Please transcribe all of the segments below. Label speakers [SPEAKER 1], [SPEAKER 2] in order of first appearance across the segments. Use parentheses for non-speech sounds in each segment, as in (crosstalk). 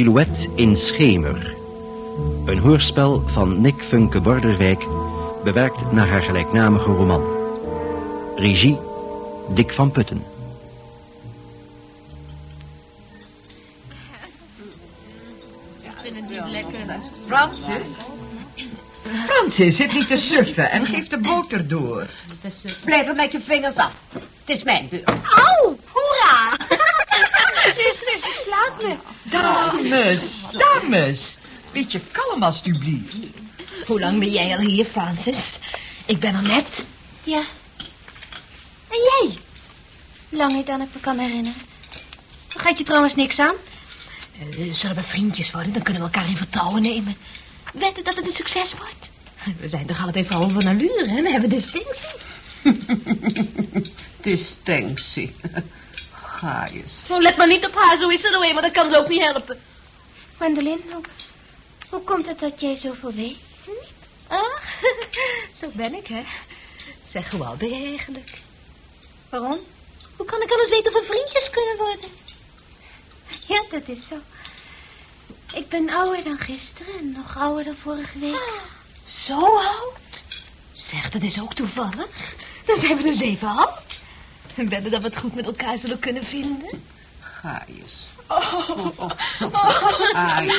[SPEAKER 1] Silhouet in Schemer. Een hoorspel van Nick Funke Borderwijk, bewerkt naar haar gelijknamige roman. Regie Dick van Putten.
[SPEAKER 2] Ik vind het niet lekker.
[SPEAKER 3] Francis? Francis, zit niet te suffen en geef de boter door.
[SPEAKER 4] Blijf er met je vingers af. Het is mijn beurt.
[SPEAKER 2] Au! Hoera! Zuster, ze slaat me.
[SPEAKER 3] Dames, dames. Beetje kalm alstublieft.
[SPEAKER 5] Hoe lang ben jij al hier, Francis? Ik ben er net.
[SPEAKER 2] Ja. En jij? Langer dan ik me kan herinneren. Gaat je trouwens niks aan?
[SPEAKER 5] Eh, zullen we vriendjes worden? Dan kunnen we elkaar in vertrouwen nemen. Wedden dat het een succes wordt? We zijn toch allebei vrouwen van allure, hè? We hebben distinctie. (laughs)
[SPEAKER 4] Distinctie.
[SPEAKER 5] Oh, let maar niet op haar, zo is ze nou eenmaal. Dat kan ze ook niet helpen.
[SPEAKER 2] Gwendolyn, hoe, hoe komt het dat jij zoveel weet?
[SPEAKER 5] Ah, (laughs) zo ben ik, hè? Zeg, hoe oud ben jij eigenlijk?
[SPEAKER 2] Waarom?
[SPEAKER 5] Hoe kan ik anders weten of we vriendjes kunnen worden?
[SPEAKER 2] Ja, dat is zo. Ik ben ouder dan gisteren en nog ouder dan vorige week.
[SPEAKER 5] Zo oud? Zeg, dat is ook toevallig. Dan zijn we dus even oud. Ik wedden dat we het goed met elkaar zullen kunnen vinden.
[SPEAKER 4] Ga eens. Ga eens.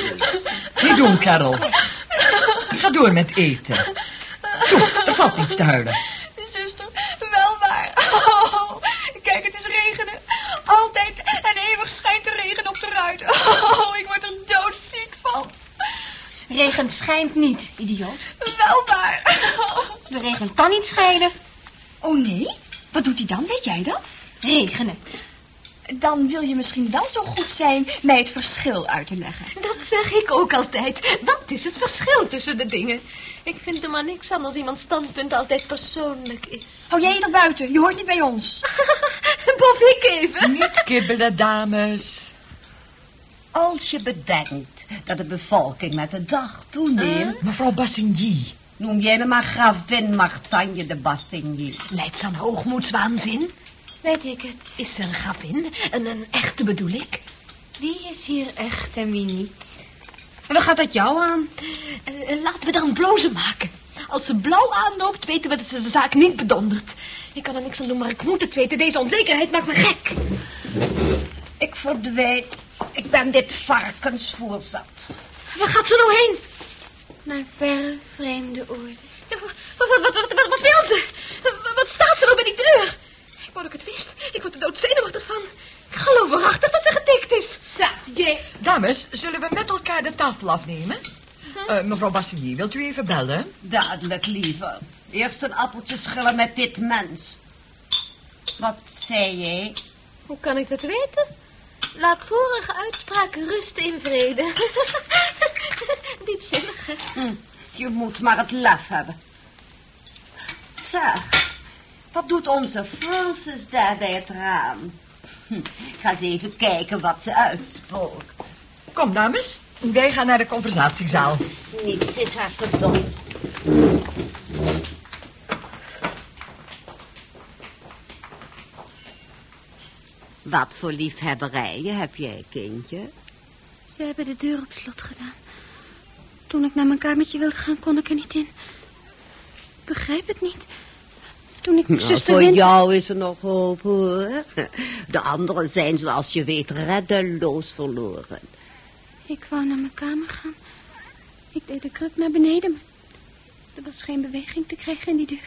[SPEAKER 3] Niet doen, Karel. Ga door met eten. Toe, er valt niets te huilen.
[SPEAKER 6] Zuster, wel waar. Oh, kijk, het is regenen. Altijd en eeuwig schijnt de regen op de ruit. Oh, ik word er doodziek van.
[SPEAKER 2] Regen schijnt niet, idioot.
[SPEAKER 6] Wel waar.
[SPEAKER 2] De regen kan niet schijnen.
[SPEAKER 6] Oh nee? Wat doet hij dan? Weet jij dat?
[SPEAKER 2] Regenen.
[SPEAKER 6] Dan wil je misschien wel zo goed zijn mij het verschil uit te leggen.
[SPEAKER 5] Dat zeg ik ook altijd. Wat is het verschil tussen de dingen? Ik vind er maar niks aan als iemands standpunt altijd persoonlijk is.
[SPEAKER 6] Hou jij je er buiten? Je hoort niet bij ons. (laughs)
[SPEAKER 5] Bof ik even.
[SPEAKER 3] Niet kibbelen, dames.
[SPEAKER 4] Als je bedenkt dat de bevolking met de dag toeneemt...
[SPEAKER 3] Mevrouw Bassigny.
[SPEAKER 4] Noem jij me maar gravin Martanje de Bastigny.
[SPEAKER 5] Leidt ze aan hoogmoedswaanzin?
[SPEAKER 2] Weet ik het.
[SPEAKER 5] Is ze een gravin? Een, een echte bedoel ik?
[SPEAKER 2] Wie is hier echt en wie niet? En wat gaat dat jou aan?
[SPEAKER 5] Eh, eh, laten we dan blozen maken. Als ze blauw aanloopt, weten we dat ze de zaak niet bedondert. Ik kan er niks aan doen, maar ik moet het weten. Deze onzekerheid maakt me gek.
[SPEAKER 4] Ik verdwijn. Ik ben dit varkensvoer zat.
[SPEAKER 5] Waar gaat ze nou heen?
[SPEAKER 2] Naar verre vreemde oorden.
[SPEAKER 5] Ja, Wat, wat, wat, wat, wat, wil ze? Wat, wat staat ze nou bij die deur? Ik wou dat ik het wist. Ik word er doodzenuwachtig van. Ik geloof waarachtig dat ze getikt is.
[SPEAKER 4] Zeg, jij...
[SPEAKER 3] Dames, zullen we met elkaar de tafel afnemen? Eh, mevrouw Bassigny, wilt u even bellen?
[SPEAKER 4] Dadelijk, lieverd. Eerst een appeltje schillen met dit mens. Wat zei jij?
[SPEAKER 5] Hoe kan ik dat weten? Laat vorige uitspraken rusten in vrede. (laughs) Diepzinnig, hè?
[SPEAKER 4] Hm, je moet maar het lef hebben. Zeg, wat doet onze Francis daar bij het raam? Hm, ga eens even kijken wat ze uitspookt.
[SPEAKER 3] Kom, dames. Wij gaan naar de conversatiezaal.
[SPEAKER 4] Niets is haar te Wat voor liefhebberijen heb jij, kindje?
[SPEAKER 2] Ze hebben de deur op slot gedaan. Toen ik naar mijn kamertje wilde gaan, kon ik er niet in. Ik begrijp het niet. Toen ik mijn
[SPEAKER 4] Nou,
[SPEAKER 2] zuster
[SPEAKER 4] voor jou is er nog hoop, hoor. De anderen zijn, zoals je weet, reddeloos verloren.
[SPEAKER 2] Ik wou naar mijn kamer gaan. Ik deed de kruk naar beneden, maar er was geen beweging te krijgen in die deur.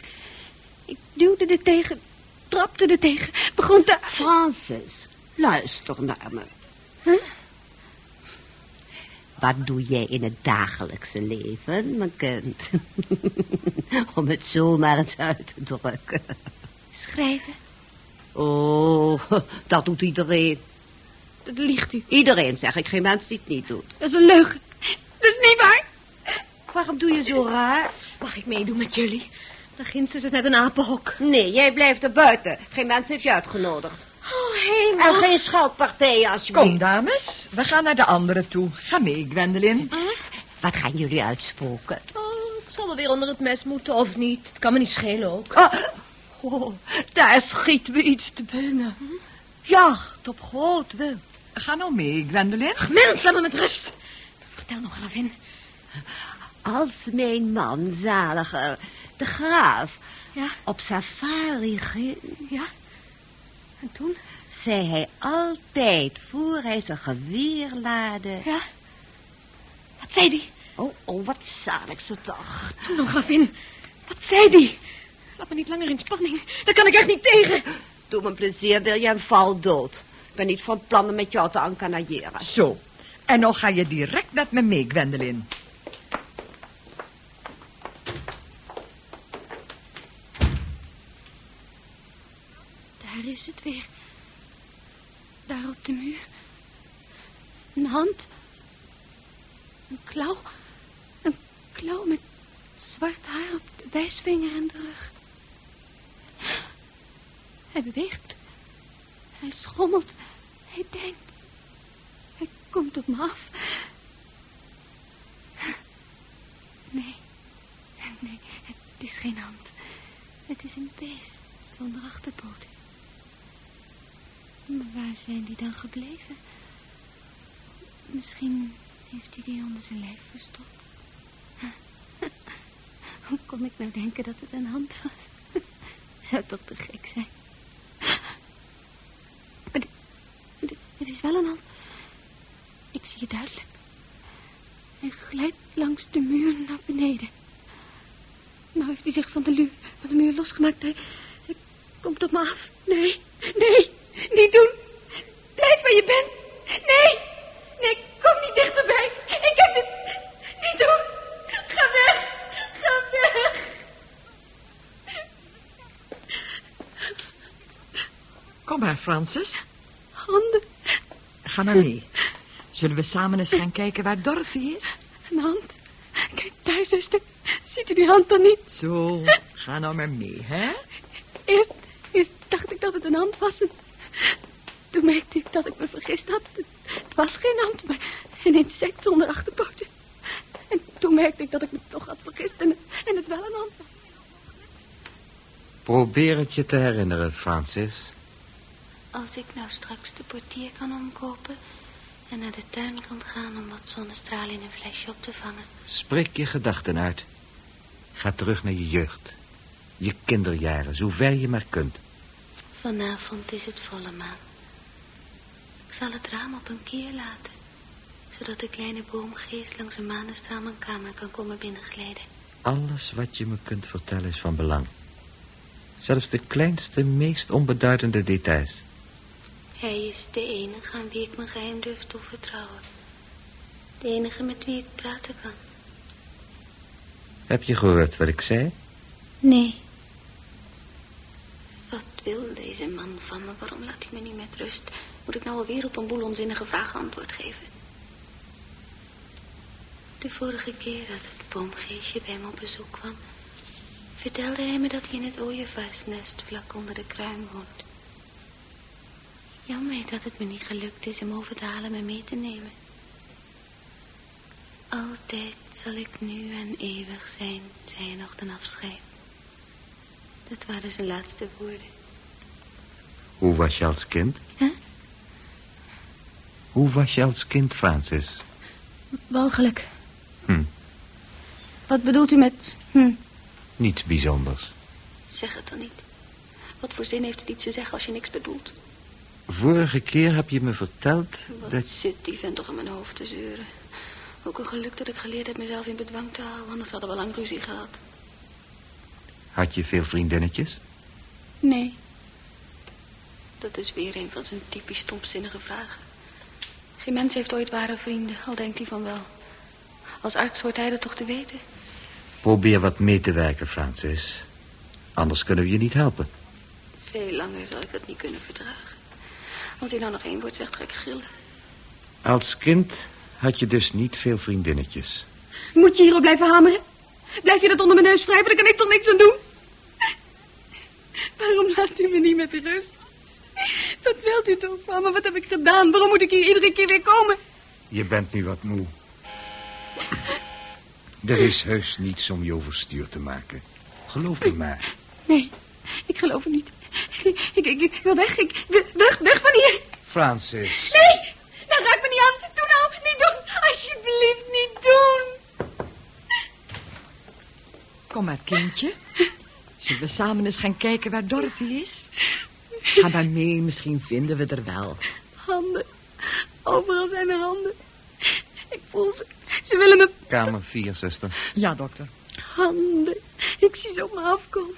[SPEAKER 2] Ik duwde er tegen, trapte er tegen, begon te...
[SPEAKER 4] Francis, luister naar me.
[SPEAKER 2] Huh?
[SPEAKER 4] Wat doe jij in het dagelijkse leven, mijn kind? (laughs) Om het zo maar eens uit te drukken.
[SPEAKER 2] Schrijven,
[SPEAKER 4] Oh, (laughs) dat doet iedereen.
[SPEAKER 2] dat liegt u.
[SPEAKER 4] Iedereen, zeg ik. Geen mens die het niet doet.
[SPEAKER 2] Dat is een leugen. Dat is niet waar.
[SPEAKER 4] Waarom doe je zo raar?
[SPEAKER 5] Mag ik meedoen met jullie? Daar ginds is het net een apenhok.
[SPEAKER 4] Nee, jij blijft er buiten. Geen mens heeft je uitgenodigd.
[SPEAKER 5] Oh, hemel.
[SPEAKER 4] En geen scheldpartijen, alsjeblieft.
[SPEAKER 3] Kom, dames. We gaan naar de anderen toe. Ga mee, Gwendoline.
[SPEAKER 4] Wat gaan jullie uitspoken?
[SPEAKER 5] Oh, ik zal wel weer onder het mes moeten, of niet. Het kan me niet schelen ook.
[SPEAKER 4] Oh, oh, daar schiet me iets te binnen. Jacht op groot wild.
[SPEAKER 3] Ga nou mee, Gwendolen.
[SPEAKER 5] Mens, laat me met rust. Vertel nog, gravin.
[SPEAKER 4] Als mijn man, zaliger, de graaf,
[SPEAKER 5] Ja,
[SPEAKER 4] op safari ging,
[SPEAKER 5] ja. En toen?
[SPEAKER 4] zei hij altijd voor hij zijn geweer laadde.
[SPEAKER 5] Ja. Wat zei die?
[SPEAKER 4] Oh, oh, wat zalig ze toch.
[SPEAKER 5] Toen nog, gravin. Wat zei die? Laat me niet langer in spanning. Daar kan ik echt niet tegen.
[SPEAKER 4] Doe me een plezier, wil je een val dood. Ik ben niet van plan om met jou te ankanailleren.
[SPEAKER 3] Zo. En nou ga je direct met me mee, Gwendolen.
[SPEAKER 2] Daar is het weer. Daar op de muur. Een hand. Een klauw. Een klauw met zwart haar op de wijsvinger en de rug. Hij beweegt. Hij schommelt. Hij denkt. Hij komt op me af. Nee. Nee, het is geen hand. Het is een beest zonder achterpoten. Waar zijn die dan gebleven? Misschien heeft hij die onder zijn lijf verstopt. (laughs) Hoe kon ik nou denken dat het een hand was? (laughs) Zou toch te gek zijn? Maar dit, is wel een hand. Ik zie het duidelijk. Hij glijdt langs de muur naar beneden. Nou heeft hij zich van de, van de muur losgemaakt. Hij komt op me af. Nee, nee, niet doen. Blijf waar je bent. Nee, nee, kom niet dichterbij. Ik heb dit niet doen. Ga weg, ga weg.
[SPEAKER 3] Kom maar, Francis.
[SPEAKER 2] Handen,
[SPEAKER 3] Ga maar mee. Zullen we samen eens gaan kijken waar Dorothy is?
[SPEAKER 2] een hand. Kijk daar, zuster. Ziet u die hand dan niet?
[SPEAKER 3] Zo, ga nou maar mee, hè?
[SPEAKER 2] Eerst, eerst dacht ik dat het een hand was. En toen merkte ik dat ik me vergist had. Het, het was geen hand, maar een insect zonder achterpoten. En toen merkte ik dat ik me toch had vergist en, het- en het wel een hand was.
[SPEAKER 7] Probeer het je te herinneren, Francis.
[SPEAKER 2] Als ik nou straks de portier kan omkopen en naar de tuin kan gaan om wat zonnestralen in een flesje op te vangen.
[SPEAKER 7] Spreek je gedachten uit. Ga terug naar je jeugd. Je kinderjaren, zo ver je maar kunt.
[SPEAKER 2] Vanavond is het volle maan. Ik zal het raam op een kier laten, zodat de kleine boomgeest langs een manestraal mijn kamer kan komen binnenglijden.
[SPEAKER 7] Alles wat je me kunt vertellen is van belang. Zelfs de kleinste, meest onbeduidende details.
[SPEAKER 2] Hij is de enige aan wie ik mijn geheim durf toevertrouwen. De enige met wie ik praten kan.
[SPEAKER 7] Heb je gehoord wat ik zei?
[SPEAKER 2] Nee. Wil deze man van me? Waarom laat hij me niet met rust? Moet ik nou alweer op een boel onzinnige vragen antwoord geven? De vorige keer dat het boomgeestje bij me op bezoek kwam... vertelde hij me dat hij in het ooievaarsnest vlak onder de kruin woont. Jammer dat het me niet gelukt is hem over te halen me mee te nemen. Altijd zal ik nu en eeuwig zijn, zei hij nog ten afscheid. Dat waren zijn laatste woorden.
[SPEAKER 7] Hoe was je als kind?
[SPEAKER 2] Hè?
[SPEAKER 7] Hoe was je als kind, Francis?
[SPEAKER 2] Walgelijk.
[SPEAKER 7] Hm.
[SPEAKER 2] Wat bedoelt u met hm?
[SPEAKER 7] Niets bijzonders.
[SPEAKER 2] Zeg het dan niet. Wat voor zin heeft het iets te zeggen als je niks bedoelt?
[SPEAKER 7] Vorige keer heb je me verteld
[SPEAKER 2] Wat
[SPEAKER 7] dat...
[SPEAKER 2] zit die vent toch in mijn hoofd te zeuren. Ook een geluk dat ik geleerd heb mezelf in bedwang te houden, anders hadden we lang ruzie gehad.
[SPEAKER 7] Had je veel vriendinnetjes?
[SPEAKER 2] Nee. Dat is weer een van zijn typisch stomzinnige vragen. Geen mens heeft ooit ware vrienden, al denkt hij van wel. Als arts hoort hij dat toch te weten?
[SPEAKER 7] Probeer wat mee te werken, Francis. Anders kunnen we je niet helpen.
[SPEAKER 2] Veel langer zal ik dat niet kunnen verdragen. Als hij nou nog één woord zegt, ga ik gillen.
[SPEAKER 7] Als kind had je dus niet veel vriendinnetjes.
[SPEAKER 2] Moet je hierop blijven hameren? Blijf je dat onder mijn neus wrijven, daar kan ik toch niks aan doen? Waarom laat u me niet met rust? Wat wilt u toch, Maar Wat heb ik gedaan? Waarom moet ik hier iedere keer weer komen?
[SPEAKER 7] Je bent nu wat moe. Er is heus niets om je overstuur te maken. Geloof me maar.
[SPEAKER 2] Nee, ik geloof het niet. Ik, ik, wil weg. Ik, weg, weg van hier.
[SPEAKER 7] Francis.
[SPEAKER 2] Nee, nou raak me niet aan. Doe nou, niet doen. Alsjeblieft, niet doen.
[SPEAKER 3] Kom maar, kindje. Zullen we samen eens gaan kijken waar Dorothy is? (laughs) Ga maar mee, misschien vinden we er wel.
[SPEAKER 2] Handen. Overal zijn er handen. Ik voel ze. Ze willen me
[SPEAKER 8] Kamer 4, zuster.
[SPEAKER 3] Ja, dokter.
[SPEAKER 2] handen. Ik zie ze op me afkomen.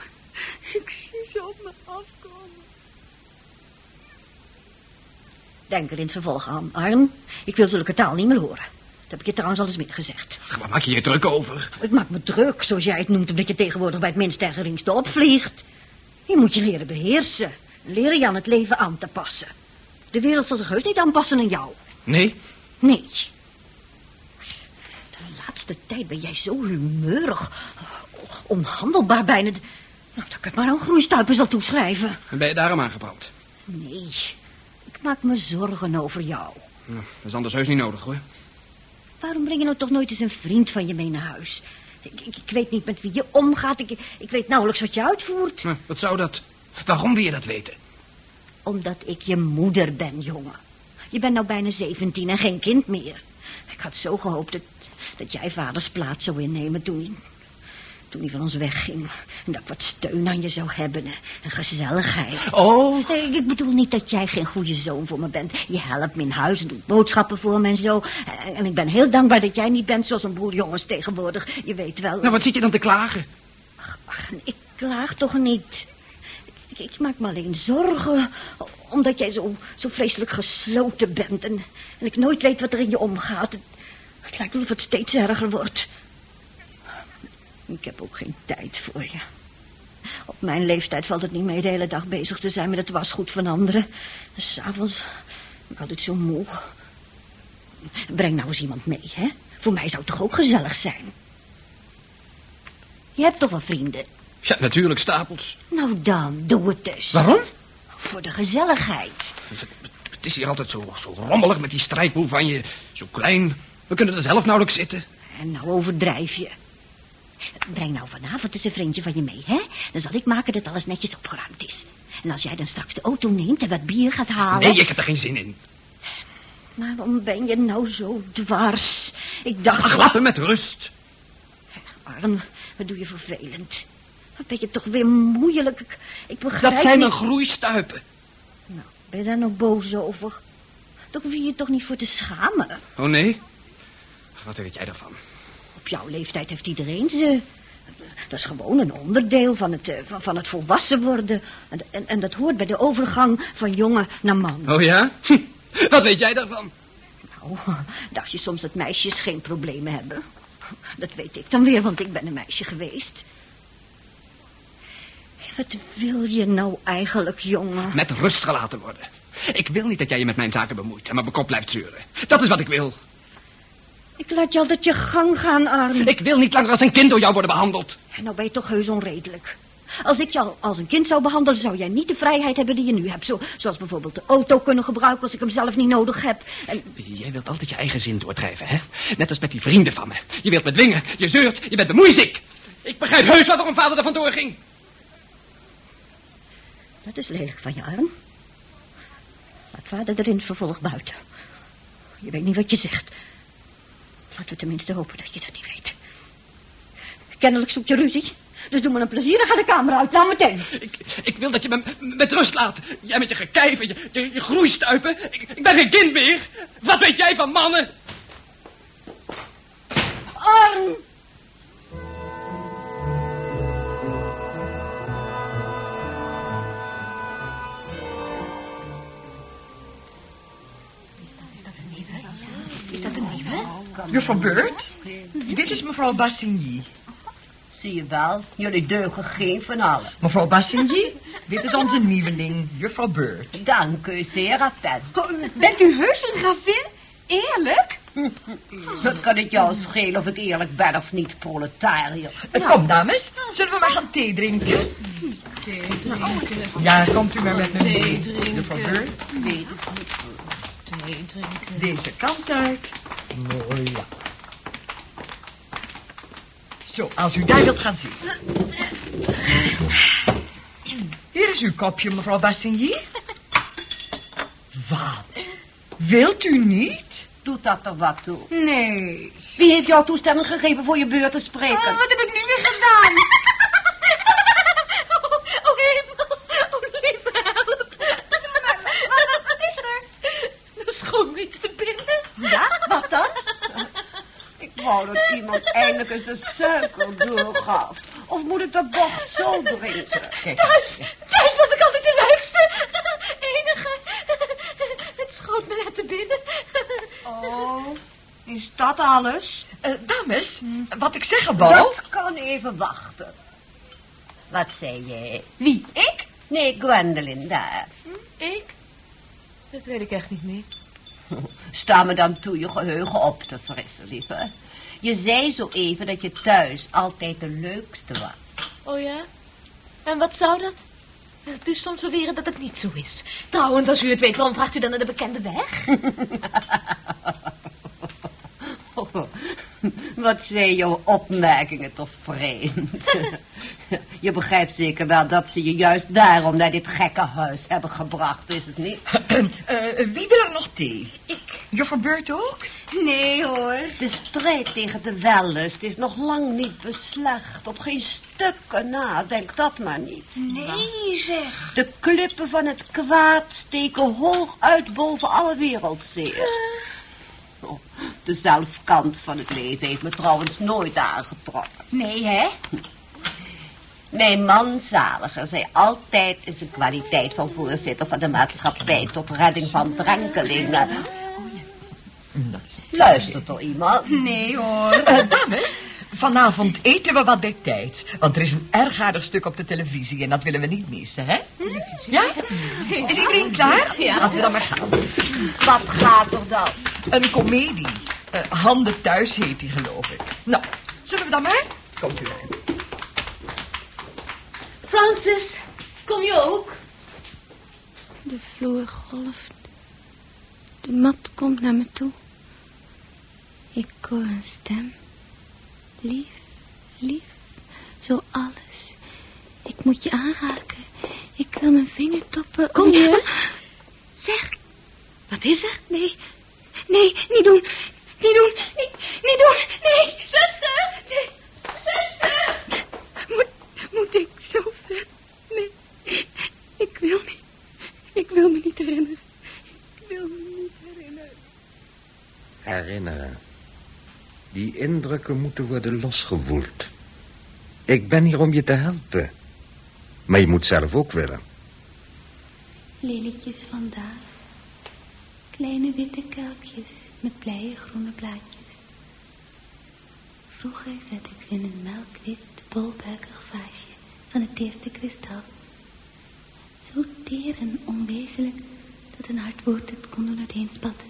[SPEAKER 2] Ik zie ze op me afkomen.
[SPEAKER 9] Denk er in het vervolg aan, Arn. Ik wil zulke taal niet meer horen. Dat heb ik je trouwens al eens meer gezegd.
[SPEAKER 8] Ach, Waar maak je je druk over?
[SPEAKER 9] Het maakt me druk, zoals jij het noemt, omdat je tegenwoordig bij het minste en geringste opvliegt. Je moet je leren beheersen. Leren je aan het leven aan te passen. De wereld zal zich heus niet aanpassen aan jou.
[SPEAKER 8] Nee?
[SPEAKER 9] Nee. De laatste tijd ben jij zo humeurig. Onhandelbaar bijna. Nou, dat ik het maar aan groeistuipen zal toeschrijven.
[SPEAKER 8] Ben je daarom aangebrand?
[SPEAKER 9] Nee, ik maak me zorgen over jou.
[SPEAKER 8] Nou, dat is anders heus niet nodig, hoor.
[SPEAKER 9] Waarom breng je nou toch nooit eens een vriend van je mee naar huis? Ik, ik, ik weet niet met wie je omgaat. Ik, ik weet nauwelijks wat je uitvoert.
[SPEAKER 8] Nou, wat zou dat? Waarom wil je dat weten?
[SPEAKER 9] Omdat ik je moeder ben, jongen. Je bent nou bijna 17 en geen kind meer. Ik had zo gehoopt dat, dat jij vaders plaats zou innemen toen, toen hij van ons wegging. En dat ik wat steun aan je zou hebben en, gezelligheid.
[SPEAKER 8] Oh,
[SPEAKER 9] Nee, ik bedoel niet dat jij geen goede zoon voor me bent. Je helpt me in huis en doet boodschappen voor me en zo. En, en ik ben heel dankbaar dat jij niet bent zoals een boel jongens tegenwoordig. Je weet wel.
[SPEAKER 8] nou wat zit je dan te klagen?
[SPEAKER 9] Ach, ik klaag toch niet. Ik, maak me alleen zorgen omdat jij zo, zo vreselijk gesloten bent. En, en ik nooit weet wat er in je omgaat. Het, het lijkt wel of het steeds erger wordt. Ik heb ook geen tijd voor je. Op mijn leeftijd valt het niet mee de hele dag bezig te zijn met het wasgoed van anderen. En s'avonds ik altijd zo moe. Breng nou eens iemand mee, hè? Voor mij zou het toch ook gezellig zijn? Je hebt toch wel vrienden?
[SPEAKER 8] Ja, natuurlijk, stapels.
[SPEAKER 9] Nou dan, doe het dus.
[SPEAKER 8] Waarom?
[SPEAKER 9] Voor de gezelligheid.
[SPEAKER 8] Het, het is hier altijd zo, zo rommelig met die strijdboel van je. Zo klein. We kunnen er zelf nauwelijks zitten.
[SPEAKER 9] En nou overdrijf je. Breng nou vanavond eens een vriendje van je mee, hè? Dan zal ik maken dat alles netjes opgeruimd is. En als jij dan straks de auto neemt en wat bier gaat halen...
[SPEAKER 8] Nee, ik heb er geen zin in.
[SPEAKER 9] Waarom ben je nou zo dwars? Ik dacht...
[SPEAKER 8] Ach, laat me met rust.
[SPEAKER 9] Arm, wat doe je vervelend. Wat ben je toch weer moeilijk. Ik, ik begrijp
[SPEAKER 8] Dat zijn een groeistuipen.
[SPEAKER 9] Nou, ben je daar nou boos over? Toch hoef je je toch niet voor te schamen?
[SPEAKER 8] Oh, nee? Wat weet jij daarvan?
[SPEAKER 9] Op jouw leeftijd heeft iedereen ze. Dat is gewoon een onderdeel van het, eh, van, van het volwassen worden. En, en, en dat hoort bij de overgang van jongen naar man.
[SPEAKER 8] Oh ja? Hm. (laughs) Wat weet jij daarvan?
[SPEAKER 9] Nou, dacht je soms dat meisjes geen problemen hebben? Dat weet ik dan weer, want ik ben een meisje geweest. Wat wil je nou eigenlijk, jongen?
[SPEAKER 8] Met rust gelaten worden. Ik wil niet dat jij je met mijn zaken bemoeit en mijn kop blijft zeuren. Dat is wat ik wil.
[SPEAKER 9] Ik laat je altijd je gang gaan, Arm.
[SPEAKER 8] Ik wil niet langer als een kind door jou worden behandeld.
[SPEAKER 9] En nou ben je toch heus onredelijk. Als ik jou als een kind zou behandelen, zou jij niet de vrijheid hebben die je nu hebt. Zo, zoals bijvoorbeeld de auto kunnen gebruiken als ik hem zelf niet nodig heb. En
[SPEAKER 8] Jij wilt altijd je eigen zin doordrijven, hè? Net als met die vrienden van me. Je wilt me dwingen, je zeurt, je bent bemoeiziek. Ik begrijp heus wel waarom vader er vandoor ging.
[SPEAKER 9] Dat is lelijk van je, Arm. Laat vader er in het vervolg buiten. Je weet niet wat je zegt. Laten we tenminste hopen dat je dat niet weet. Kennelijk zoek je ruzie. Dus doe me een plezier en ga de kamer uit. Nou meteen.
[SPEAKER 8] Ik, ik wil dat je me met rust laat. Jij met je gekijven, je, je, je groeistuipen. Ik, ik ben geen kind meer. Wat weet jij van mannen?
[SPEAKER 9] Arm!
[SPEAKER 3] Juffrouw Beurt, dit is mevrouw Bassigny.
[SPEAKER 4] Zie je wel, jullie deugen geen van allen.
[SPEAKER 3] Mevrouw Bassigny, dit is onze nieuweling, juffrouw Beurt.
[SPEAKER 4] Dank u, zeer attent.
[SPEAKER 6] Bent u heus een gravin? Eerlijk?
[SPEAKER 4] Wat kan het jou schelen of ik eerlijk ben of niet, proletariër?
[SPEAKER 3] Eh, Kom, dames, zullen we maar gaan thee drinken? Ja, komt u maar met me mee, juffrouw Beurt. Deze kant uit. Mooi, ja. Zo, als u daar wilt gaan zitten. Hier is uw kopje, mevrouw Bassigny. Wat? Wilt u niet?
[SPEAKER 4] Doet dat er wat toe?
[SPEAKER 3] Nee.
[SPEAKER 4] Wie heeft jou toestemming gegeven voor je beurt te spreken?
[SPEAKER 6] Oh, wat heb ik nu weer gedaan?
[SPEAKER 4] Wou dat iemand eindelijk eens de suiker doorgaf. Of moet ik dat bocht zo drinken?
[SPEAKER 5] Thuis, thuis was ik altijd de leukste. Enige. Het schoot me net te binnen.
[SPEAKER 9] Oh, is dat alles?
[SPEAKER 3] Eh, dames, wat ik zeg, Bo.
[SPEAKER 4] Dat kan even wachten. Wat zei jij?
[SPEAKER 3] Wie, ik?
[SPEAKER 4] Nee, Gwendolyn, daar.
[SPEAKER 5] Ik? Dat weet ik echt niet meer.
[SPEAKER 4] Sta me dan toe je geheugen op te frissen, lieve. Je zei zo even dat je thuis altijd de leukste was.
[SPEAKER 5] Oh ja? En wat zou dat? Het is soms beweren dat het niet zo is. Trouwens, als u het weet, waarom vraagt u dan naar de bekende weg? (laughs) (laughs) (laughs)
[SPEAKER 4] Wat zijn jouw opmerkingen toch vreemd? (laughs) Je begrijpt zeker wel dat ze je juist daarom naar dit gekke huis hebben gebracht, is het niet? (clears throat)
[SPEAKER 3] Eh, wie wil er nog thee?
[SPEAKER 5] Ik.
[SPEAKER 3] Juffrouw Beurt ook?
[SPEAKER 4] Nee hoor. De strijd tegen de wellust is nog lang niet beslecht. Op geen stukken na, denk dat maar niet.
[SPEAKER 6] Nee, zeg.
[SPEAKER 4] De klippen van het kwaad steken hoog uit boven alle wereldzeer. Oh, de zelfkant van het leven heeft me trouwens nooit aangetrokken.
[SPEAKER 6] Nee, hè?
[SPEAKER 4] Mijn man Zaliger zei altijd in zijn kwaliteit van voorzitter van de maatschappij tot redding van drenkelingen. Luistert er iemand?
[SPEAKER 6] Nee, hoor. (laughs)
[SPEAKER 3] Dames, vanavond eten we wat bij tijd. Want er is een erg aardig stuk op de televisie en dat willen we niet missen, hè? Ja? Is iedereen klaar?
[SPEAKER 5] Ja.
[SPEAKER 3] Laten we dan maar gaan.
[SPEAKER 4] Wat gaat er dan?
[SPEAKER 3] Een komedie. Eh, Handen thuis heet die, geloof ik. Nou, zullen we dan maar? Komt u maar.
[SPEAKER 5] Francis, kom je ook?
[SPEAKER 2] De vloer golft. De mat komt naar me toe. Ik hoor een stem. Lief, lief, zo alles. Ik moet je aanraken. Ik wil mijn vingertoppen...
[SPEAKER 5] Kom je? (laughs)
[SPEAKER 2] Zeg,
[SPEAKER 5] Wat is er?
[SPEAKER 2] nee, nee, niet doen. Niet doen, niet, niet doen. Nee, zuster. Nee, zuster. Moet, moet ik zo ver? Nee, ik wil niet. Ik wil me niet herinneren. Ik wil me niet herinneren.
[SPEAKER 7] Herinneren. Die indrukken moeten worden losgewoeld. Ik ben hier om je te helpen. Maar je moet zelf ook willen.
[SPEAKER 2] Lelietjes van daar. Kleine witte kelkjes met blije groene blaadjes. Vroeger zet ik ze in een melkwit, bolbuikig vaasje van het eerste kristal. Zo teer en onwezenlijk dat een hard woord het kon doen uiteenspatten.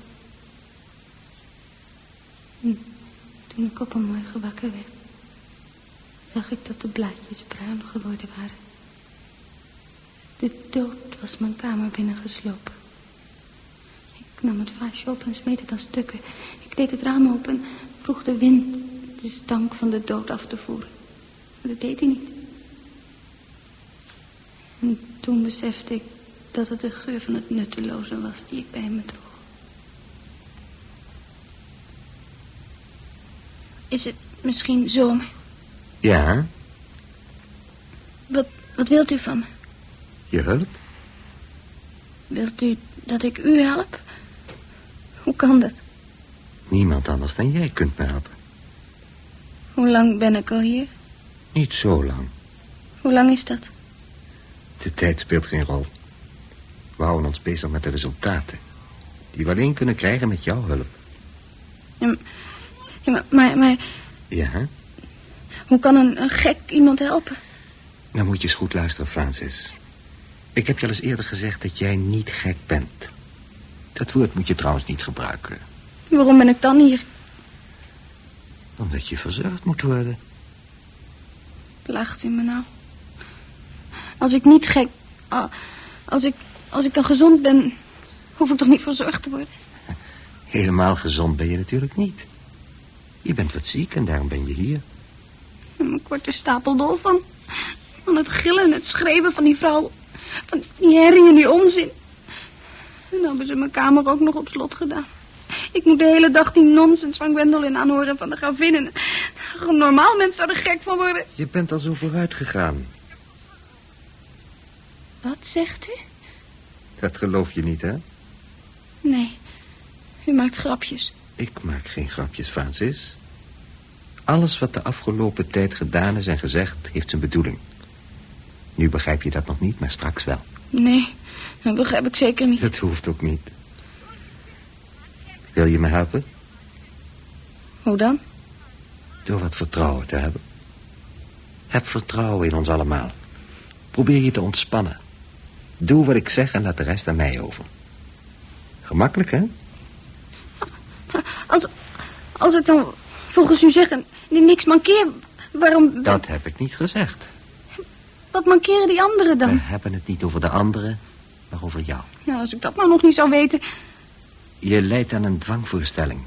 [SPEAKER 2] En toen ik op een morgen wakker werd, zag ik dat de blaadjes bruin geworden waren. De dood was mijn kamer binnengeslopen. Ik nam het vaasje op en smeet het aan stukken. Ik deed het raam open en vroeg de wind de stank van de dood af te voeren. Maar dat deed hij niet. En toen besefte ik dat het de geur van het nutteloze was die ik bij me droeg. Is het misschien zomer?
[SPEAKER 7] Ja,
[SPEAKER 2] Wat, wat wilt u van me?
[SPEAKER 7] je hulp?
[SPEAKER 2] Wilt u dat ik u help? Hoe kan dat?
[SPEAKER 7] Niemand anders dan jij kunt me helpen.
[SPEAKER 2] Hoe lang ben ik al hier?
[SPEAKER 7] Niet zo lang.
[SPEAKER 2] Hoe lang is dat?
[SPEAKER 7] De tijd speelt geen rol. We houden ons bezig met de resultaten. Die we alleen kunnen krijgen met jouw hulp.
[SPEAKER 2] Ja, maar- ja, maar, maar, maar
[SPEAKER 7] Ja,
[SPEAKER 2] hoe kan een, een gek iemand helpen?
[SPEAKER 7] dan moet je eens goed luisteren, Francis. Ik heb je al eens eerder gezegd dat jij niet gek bent. Dat woord moet je trouwens niet gebruiken.
[SPEAKER 2] Waarom ben ik dan hier?
[SPEAKER 7] Omdat je verzorgd moet worden.
[SPEAKER 2] Lacht u me nou? Als ik niet gek... Als ik, als ik dan gezond ben, hoef ik toch niet verzorgd te worden?
[SPEAKER 7] Helemaal gezond ben je natuurlijk niet. Je bent wat ziek en daarom ben je hier.
[SPEAKER 2] Ik word er stapeldol van. Van het gillen en het schreeuwen van die vrouwen. Van die herrie en die onzin. En dan hebben ze mijn kamer ook nog op slot gedaan. Ik moet de hele dag die nonsens van Gwendolyn aanhoren van de gravinnen. Een normaal mens zou er gek van worden.
[SPEAKER 7] Je bent al zo vooruit gegaan.
[SPEAKER 2] Wat zegt u?
[SPEAKER 7] Dat geloof je niet, hè?
[SPEAKER 2] Nee, u maakt grapjes.
[SPEAKER 7] Ik maak geen grapjes, Francis. Alles wat de afgelopen tijd gedaan is en gezegd, heeft zijn bedoeling. Nu begrijp je dat nog niet, maar straks wel.
[SPEAKER 2] Nee, dat begrijp ik zeker niet.
[SPEAKER 7] Dat hoeft ook niet. Wil je me helpen?
[SPEAKER 2] Hoe dan?
[SPEAKER 7] Door wat vertrouwen te hebben. Heb vertrouwen in ons allemaal. Probeer je te ontspannen. Doe wat ik zeg en laat de rest aan mij over. Gemakkelijk, hè?
[SPEAKER 2] Als, als ik dan volgens u zeg en niks mankeer, waarom...
[SPEAKER 7] Dat heb ik niet gezegd.
[SPEAKER 2] Wat mankeren die anderen
[SPEAKER 7] We
[SPEAKER 2] dan?
[SPEAKER 7] hebben het niet over de anderen, maar over jou.
[SPEAKER 2] Ja, als ik dat nou nog niet zou weten...
[SPEAKER 7] Je leidt aan een dwangvoorstelling.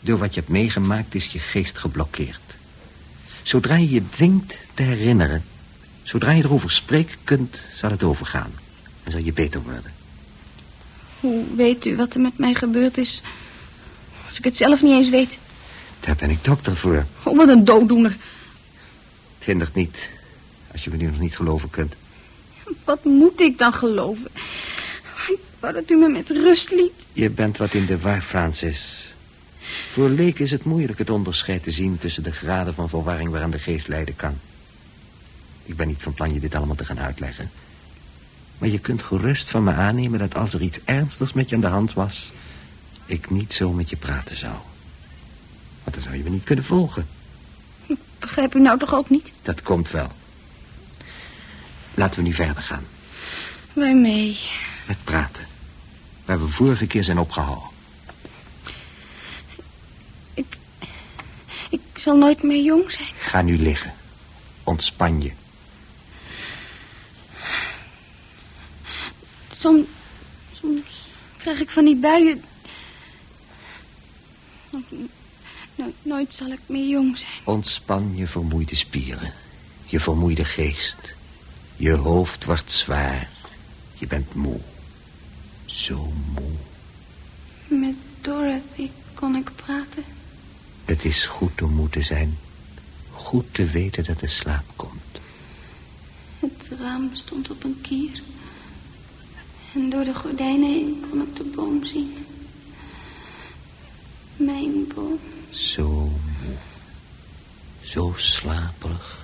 [SPEAKER 7] Door wat je hebt meegemaakt is je geest geblokkeerd. Zodra je je dwingt te herinneren... zodra je erover spreekt kunt, zal het overgaan. En zal je beter worden.
[SPEAKER 2] Hoe weet u wat er met mij gebeurd is... als ik het zelf niet eens weet?
[SPEAKER 7] Daar ben ik dokter voor.
[SPEAKER 2] Oh, wat een dooddoener.
[SPEAKER 7] Het hindert niet, als je me nu nog niet geloven kunt.
[SPEAKER 2] Wat moet ik dan geloven? Ik wou dat u me met rust liet.
[SPEAKER 7] Je bent wat in de war, Francis. Voor leek is het moeilijk het onderscheid te zien... tussen de graden van verwarring waaraan de geest leiden kan. Ik ben niet van plan je dit allemaal te gaan uitleggen. Maar je kunt gerust van me aannemen dat als er iets ernstigs met je aan de hand was... ik niet zo met je praten zou. Want dan zou je me niet kunnen volgen.
[SPEAKER 2] Begrijp u nou toch ook niet?
[SPEAKER 7] Dat komt wel. Laten we nu verder gaan.
[SPEAKER 2] Waarmee?
[SPEAKER 7] Met praten. Waar we vorige keer zijn opgehouden.
[SPEAKER 2] Ik zal nooit meer jong zijn.
[SPEAKER 7] Ga nu liggen. Ontspan je.
[SPEAKER 2] Soms, soms krijg ik van die buien... No- nooit zal ik meer jong zijn.
[SPEAKER 7] Ontspan je vermoeide spieren. Je vermoeide geest. Je hoofd wordt zwaar. Je bent moe. Zo moe.
[SPEAKER 2] Met Dorothy kon ik praten.
[SPEAKER 7] Het is goed om moe te zijn. Goed te weten dat de slaap komt.
[SPEAKER 2] Het raam stond op een kier. En door de gordijnen heen kon ik de boom zien. Mijn boom.
[SPEAKER 7] Zo moe. Zo slaperig.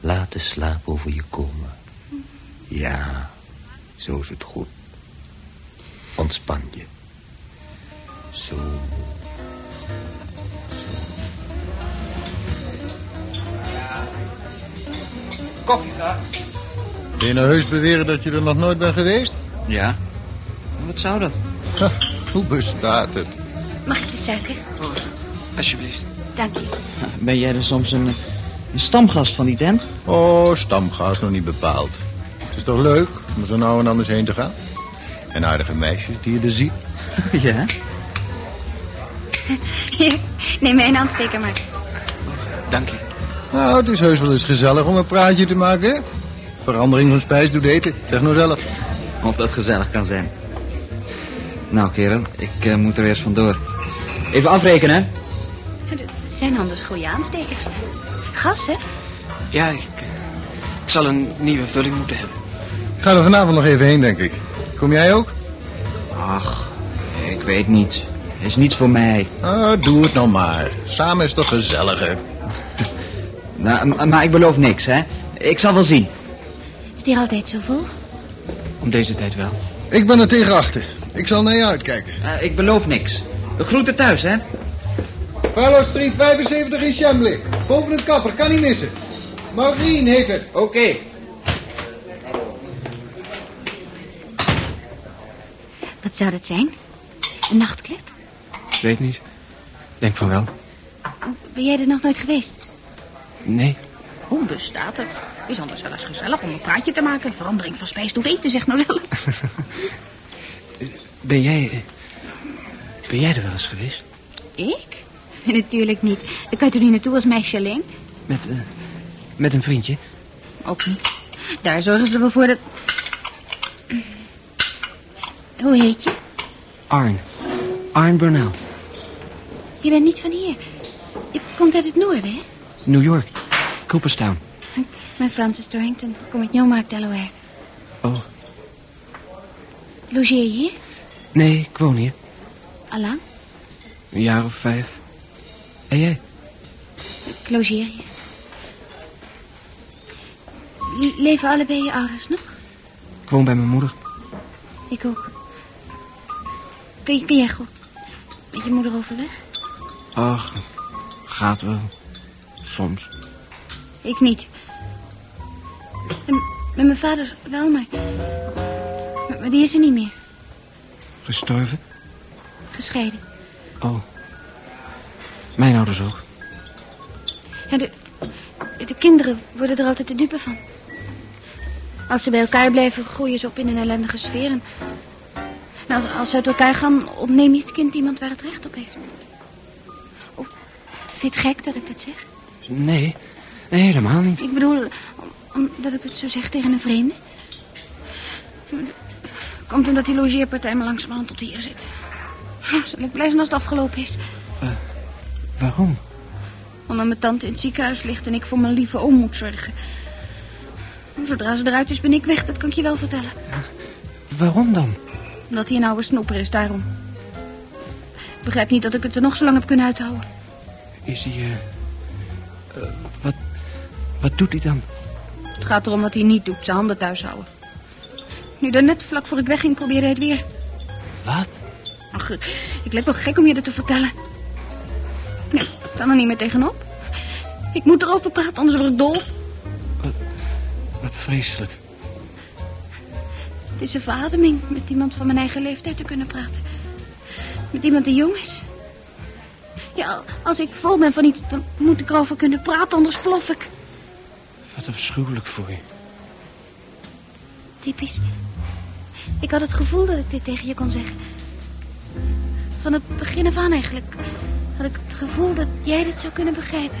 [SPEAKER 7] Laat de slaap over je komen. Ja, zo is het goed. Ontspan je. Zo moe.
[SPEAKER 8] Koffie graag.
[SPEAKER 10] Kun je nou heus beweren dat je er nog nooit bent geweest?
[SPEAKER 8] Ja. Wat zou dat?
[SPEAKER 10] Ha, hoe bestaat het?
[SPEAKER 2] Mag ik de suiker?
[SPEAKER 8] Alsjeblieft.
[SPEAKER 2] Dank je.
[SPEAKER 11] Ben jij dan soms een, een stamgast van die tent?
[SPEAKER 10] Oh, stamgaas nog niet bepaald. Het is toch leuk om er zo nou en anders heen te gaan? En aardige meisjes die je er ziet. (laughs)
[SPEAKER 11] ja.
[SPEAKER 2] Hier, neem mijn aansteker maar.
[SPEAKER 8] Dank je.
[SPEAKER 10] Nou, het is heus wel eens gezellig om een praatje te maken, hè? Verandering van spijs doet eten. Zeg nou zelf.
[SPEAKER 11] Of dat gezellig kan zijn. Nou, kerel, ik eh, moet er eerst vandoor. Even afrekenen, hè?
[SPEAKER 2] Het zijn anders goede aanstekers. Gas, hè?
[SPEAKER 8] Ja, ik, eh, ik zal een nieuwe vulling moeten hebben.
[SPEAKER 10] Ik ga er vanavond nog even heen, denk ik. Kom jij ook?
[SPEAKER 11] Ach, ik weet niet. Is niets voor mij.
[SPEAKER 10] Ah, doe het nou maar. Samen is toch gezelliger. (laughs)
[SPEAKER 11] Nou, maar ik beloof niks, hè? Ik zal wel zien.
[SPEAKER 2] Is die er altijd zo vol?
[SPEAKER 8] Om deze tijd wel.
[SPEAKER 10] Ik ben er tegen achter. Ik zal naar je uitkijken.
[SPEAKER 11] Eh, ik beloof niks. De groeten thuis, hè?
[SPEAKER 10] Fellow Street 75 in Chambly. Boven het kapper, kan niet missen. Maureen heet het.
[SPEAKER 11] Oké.
[SPEAKER 2] Wat zou dat zijn? Een nachtclub?
[SPEAKER 8] Weet niet. Denk van wel.
[SPEAKER 2] Ben jij er nog nooit geweest?
[SPEAKER 8] Nee.
[SPEAKER 6] Hoe bestaat het? Is anders wel eens gezellig om een praatje te maken. Verandering van spijs doet eten, zeg nou zelf. (laughs)
[SPEAKER 8] Ben jij... Ben jij er wel eens geweest?
[SPEAKER 2] Ik? (laughs) Natuurlijk niet. Dan kan je toch niet naartoe als meisje alleen?
[SPEAKER 8] Met, eh, met een vriendje?
[SPEAKER 2] Ook niet. Daar zorgen ze wel voor dat... Hoe heet je?
[SPEAKER 8] Arn. Arn Burnell.
[SPEAKER 2] Je bent niet van hier. Je komt uit het noorden, hè?
[SPEAKER 8] New York. Cooperstown.
[SPEAKER 2] Ik ben Francis Torrington. Ik kom uit Newmark, Delaware.
[SPEAKER 8] Oh.
[SPEAKER 2] Logeer je hier?
[SPEAKER 8] Nee, ik woon hier.
[SPEAKER 2] Allang?
[SPEAKER 8] Een jaar of vijf. En jij?
[SPEAKER 2] Ik logeer je. Le- Leven allebei je ouders nog?
[SPEAKER 8] Ik woon bij mijn moeder.
[SPEAKER 2] Ik ook. Kun, je, kun jij goed met je moeder overweg?
[SPEAKER 8] Ach, gaat wel. Soms.
[SPEAKER 2] Ik niet. En met mijn vader wel, maar... maar... maar die is er niet meer.
[SPEAKER 8] Gestorven?
[SPEAKER 2] Gescheiden.
[SPEAKER 8] Oh. Mijn ouders ook.
[SPEAKER 2] Ja, de, de kinderen worden er altijd de dupe van. Als ze bij elkaar blijven, groeien ze op in een ellendige sfeer. En en als, ze uit elkaar gaan, ontneemt het kind iemand waar het recht op heeft. Oh, vind je het gek dat ik dat zeg?
[SPEAKER 8] Nee, nee, helemaal niet.
[SPEAKER 2] Ik bedoel, om- omdat ik het zo zeg tegen een vreemde. Komt omdat die logeerpartij me langzamerhand tot hier zit. Oh, zal ik blij zijn als het afgelopen is.
[SPEAKER 8] Waarom?
[SPEAKER 2] Omdat mijn tante in het ziekenhuis ligt en ik voor mijn lieve oom moet zorgen. Zodra ze eruit is, ben ik weg, dat kan ik je wel vertellen.
[SPEAKER 8] Waarom dan?
[SPEAKER 2] Omdat hij een oude snoeper is, daarom. Ik begrijp niet dat ik het er nog zo lang heb kunnen uithouden.
[SPEAKER 8] Is hij... eh, eh, wat, wat doet hij dan?
[SPEAKER 2] Het gaat erom wat hij niet doet, zijn handen thuis houden. Nu daarnet, vlak voor ik wegging, probeerde hij het weer.
[SPEAKER 8] Wat?
[SPEAKER 2] Ach, ik lijk wel gek om je dat te vertellen. Nee, ik kan er niet meer tegenop. Ik moet erover praten, anders word ik dol.
[SPEAKER 8] Wat vreselijk.
[SPEAKER 2] Het is een verademing met iemand van mijn eigen leeftijd te kunnen praten. Met iemand die jong is. Ja, als ik vol ben van iets, dan moet ik erover kunnen praten, anders plof ik.
[SPEAKER 8] Wat afschuwelijk voor je.
[SPEAKER 2] Typisch. Ik had het gevoel dat ik dit tegen je kon zeggen. Van het begin af aan eigenlijk had ik het gevoel dat jij dit zou kunnen begrijpen.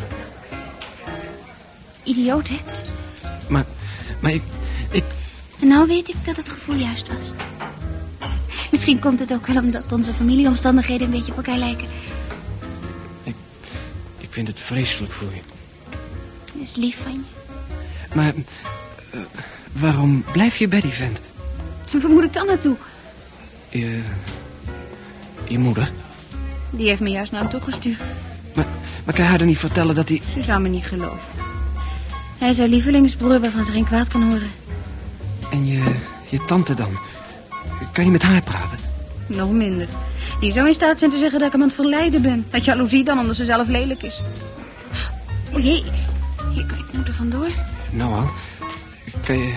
[SPEAKER 2] Idioot, hè?
[SPEAKER 8] Maar, maar ik, ik...
[SPEAKER 2] En nou weet ik dat het gevoel juist was. Misschien komt het ook wel omdat onze familieomstandigheden een beetje op elkaar lijken.
[SPEAKER 8] Ik vind het vreselijk voor je.
[SPEAKER 2] Dat is lief van je.
[SPEAKER 8] Maar eh, waarom blijf je bij die vent?
[SPEAKER 2] En waar moet ik dan naartoe?
[SPEAKER 8] Je, je moeder?
[SPEAKER 2] Die heeft me juist naar hem toegestuurd.
[SPEAKER 8] Maar kan je haar dan niet vertellen dat hij...
[SPEAKER 2] Ze zou me niet geloven. Hij is haar lievelingsbroer waarvan ze geen kwaad kan horen.
[SPEAKER 8] En je, je tante dan? Kan je met haar praten?
[SPEAKER 2] Nog minder. Die zou in staat zijn te zeggen dat ik hem aan het verleiden ben. Dat jaloezie dan, omdat ze zelf lelijk is. O jee, ik, ik moet er vandoor.
[SPEAKER 8] Nou al, kan je,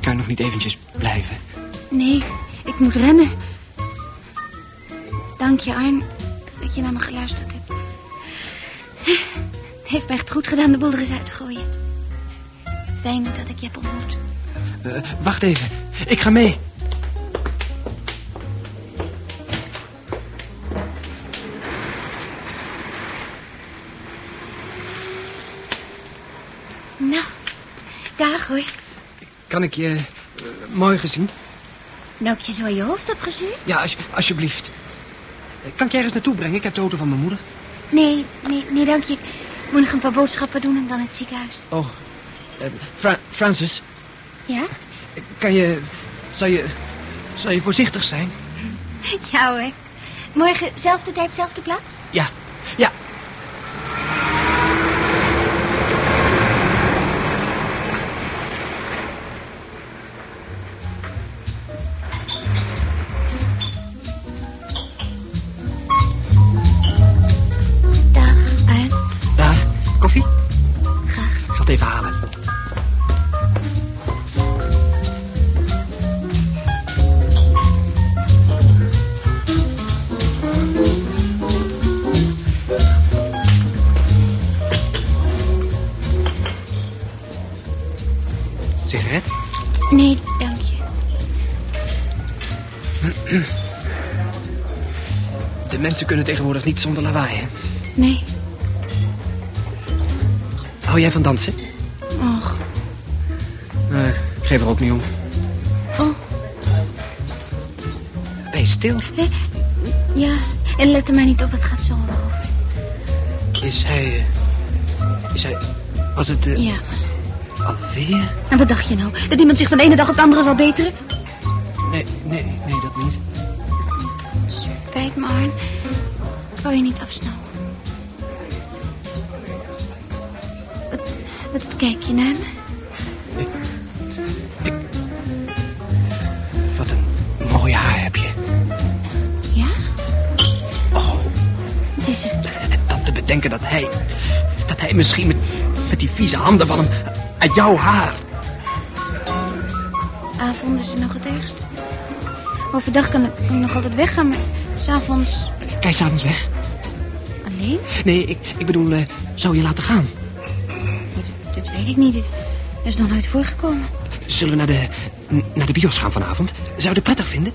[SPEAKER 8] kan je nog niet eventjes blijven?
[SPEAKER 2] Nee, ik moet rennen. Dank je, Arn, dat je naar me geluisterd hebt. Het heeft me echt goed gedaan de boel er eens uit te gooien. Fijn dat ik je heb ontmoet.
[SPEAKER 8] Eh, wacht even, ik ga mee.
[SPEAKER 2] Nou, dag hoor.
[SPEAKER 8] Kan ik je eh, morgen zien?
[SPEAKER 2] Nou, ik je zo aan je hoofd heb gezien?
[SPEAKER 8] Ja, als, alsjeblieft. Kan ik je ergens naartoe brengen? Ik heb de auto van mijn moeder.
[SPEAKER 2] Nee, nee, nee, dank je. Ik moet nog een paar boodschappen doen en dan het ziekenhuis.
[SPEAKER 8] Oh, eh, Fra- Francis,
[SPEAKER 2] Ja?
[SPEAKER 8] kan je... Zou je... Zou je voorzichtig zijn?
[SPEAKER 2] Ja hoor. Morgen, zelfde tijd, zelfde plaats?
[SPEAKER 8] Ja. Kunnen tegenwoordig niet zonder lawaai, hè?
[SPEAKER 2] Nee.
[SPEAKER 8] Hou jij van dansen?
[SPEAKER 2] Och,
[SPEAKER 8] Nee, ik geef er ook niet om.
[SPEAKER 2] oh.
[SPEAKER 8] Ben je stil?
[SPEAKER 2] Ja, en let er maar niet op, het gaat zo over.
[SPEAKER 8] Is hij... eh, Is hij... Was het... eh,
[SPEAKER 2] Ja.
[SPEAKER 8] Alweer?
[SPEAKER 2] En wat dacht je nou? Dat iemand zich van de ene dag op de andere zal beteren?
[SPEAKER 8] En dan te bedenken dat hij... dat hij misschien met, met die vieze handen van hem... uit jouw haar...
[SPEAKER 2] Avonden is er nog het ergste. Overdag kan ik, kan ik nog altijd weggaan, maar s'avonds
[SPEAKER 8] Ga je s'avonds weg?
[SPEAKER 2] alleen?
[SPEAKER 8] Nee, ik, ik bedoel, eh, zou je laten gaan?
[SPEAKER 2] Dat, dat weet ik niet. Dat is nog nooit voorgekomen.
[SPEAKER 8] Zullen we naar de, naar de bios gaan vanavond? Zou je het prettig vinden?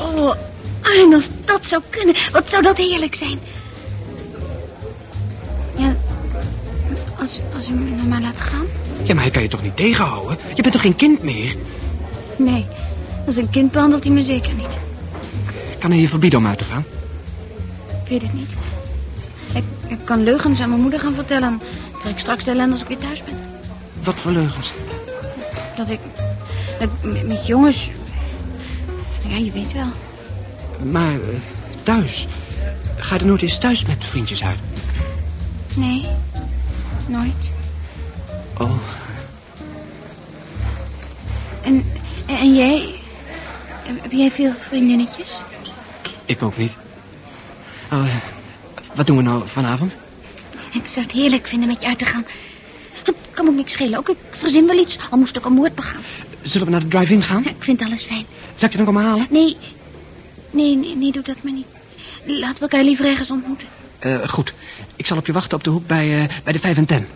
[SPEAKER 2] Oh, Arn, als dat zou kunnen. Wat zou dat heerlijk zijn. Als, als u me nou maar laat gaan.
[SPEAKER 8] Ja, maar hij kan je toch niet tegenhouden? Je bent toch geen kind meer?
[SPEAKER 2] Nee, als een kind behandelt hij me zeker niet.
[SPEAKER 8] Kan hij je verbieden om uit te gaan?
[SPEAKER 2] Ik weet het niet. Ik, ik kan leugens aan mijn moeder gaan vertellen. Krijg ik straks de ellende als ik weer thuis ben.
[SPEAKER 8] Wat voor leugens?
[SPEAKER 2] Dat ik, dat ik met- met jongens... Ja, je weet wel.
[SPEAKER 8] Maar eh, thuis? Ga je er nooit eens thuis met vriendjes uit?
[SPEAKER 2] Nee, nooit.
[SPEAKER 8] Oh,
[SPEAKER 2] En, en jij? Heb jij veel vriendinnetjes?
[SPEAKER 8] ik ook niet. Oh, eh, wat doen we nou vanavond?
[SPEAKER 2] Ik zou het heerlijk vinden met je uit te gaan. Het kan me ook niks schelen. Ook ik verzin wel iets, al moest ik een moord begaan.
[SPEAKER 8] Zullen we naar de drive-in gaan?
[SPEAKER 2] Ik vind alles fijn.
[SPEAKER 8] Zal ik ze dan komen halen?
[SPEAKER 2] Nee, nee, nee, nee, doe dat maar niet. Laten we elkaar liever ergens ontmoeten.
[SPEAKER 8] Eh, goed. Ik zal op je wachten op de hoek bij, eh, bij de 5 en 10.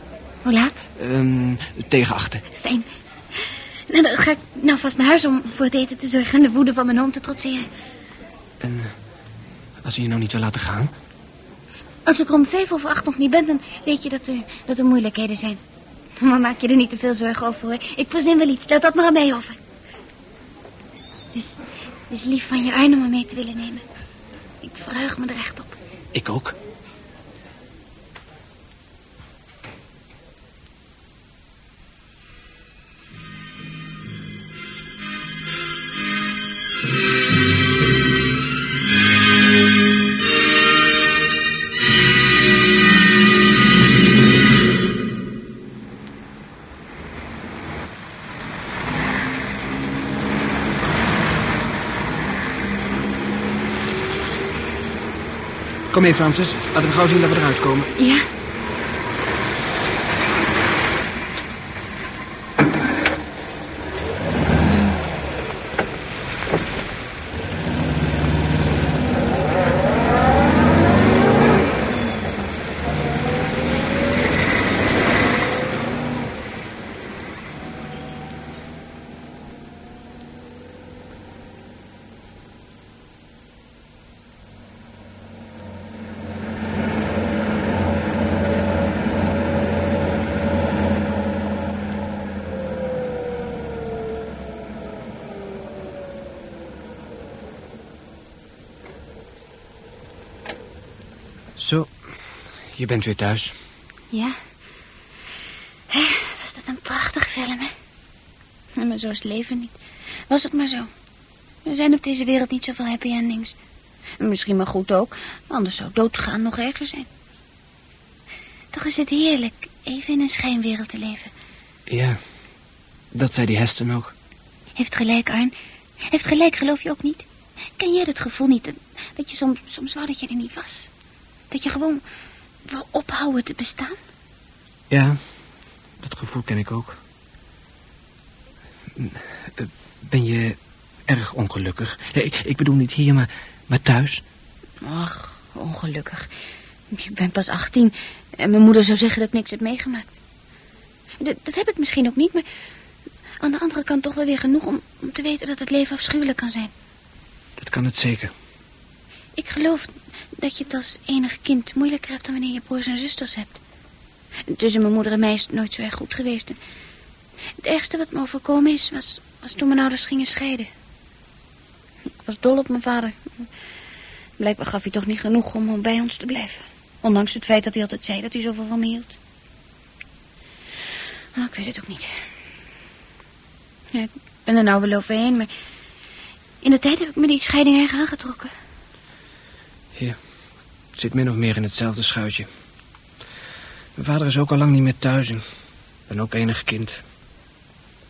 [SPEAKER 2] Hoe laat?
[SPEAKER 8] Ehm, tegen achten.
[SPEAKER 2] Fijn. Nou, dan ga ik nou vast naar huis om voor het eten te zorgen... en de woede van mijn oom te trotseren.
[SPEAKER 8] En eh, als je je nou niet wil laten gaan?
[SPEAKER 2] Als ik er om vijf of acht nog niet ben, dan weet je dat er, dat er moeilijkheden zijn. Maar maak je er niet te veel zorgen over, hoor. Ik verzin wel iets. Laat dat maar aan mij over. Het is, het is lief van je Arne om me mee te willen nemen. Ik verheug me er echt op.
[SPEAKER 8] Ik ook. Kom mee, Francis. Laten we gauw zien dat we eruit komen.
[SPEAKER 2] Ja?
[SPEAKER 8] Zo, je bent weer thuis.
[SPEAKER 2] Ja. Hé, was dat een prachtig film, hè? Maar zo is het leven niet. Was het maar zo. Er zijn op deze wereld niet zoveel happy endings. En Misschien maar goed ook, anders zou doodgaan nog erger zijn. Toch is het heerlijk even in een schijnwereld te leven.
[SPEAKER 8] Ja, dat zei die Heston ook.
[SPEAKER 2] Heeft gelijk, Arn. Heeft gelijk, geloof je ook niet? Ken jij dat gevoel niet? Dat, dat je soms, soms wou dat je er niet was? Dat je gewoon wou ophouden te bestaan?
[SPEAKER 8] Ja, dat gevoel ken ik ook. Eh, Ben je erg ongelukkig? Ik, ik bedoel niet hier, maar, maar thuis.
[SPEAKER 2] Ach, ongelukkig. Ik ben pas 18 en mijn moeder zou zeggen dat ik niks heb meegemaakt. Dat, dat heb ik misschien ook niet, maar aan de andere kant toch wel weer genoeg om, om te weten dat het leven afschuwelijk kan zijn.
[SPEAKER 8] Dat kan het zeker.
[SPEAKER 2] Ik geloof dat je het als enig kind moeilijker hebt dan wanneer je broers en zusters hebt. Tussen mijn moeder en mij is het nooit zo erg goed geweest. Het ergste wat me overkomen is, was, was toen mijn ouders gingen scheiden. Ik was dol op mijn vader. Blijkbaar gaf hij toch niet genoeg om bij ons te blijven. Ondanks het feit dat hij altijd zei dat hij zoveel van me hield. Nou, ik weet het ook niet. Ja, ik ben er nou wel overheen, maar... In de tijd heb ik me die scheiding eigen aangetrokken.
[SPEAKER 8] Het zit min of meer in hetzelfde schuitje. Mijn vader is ook al lang niet meer thuis. En ben ook enig kind.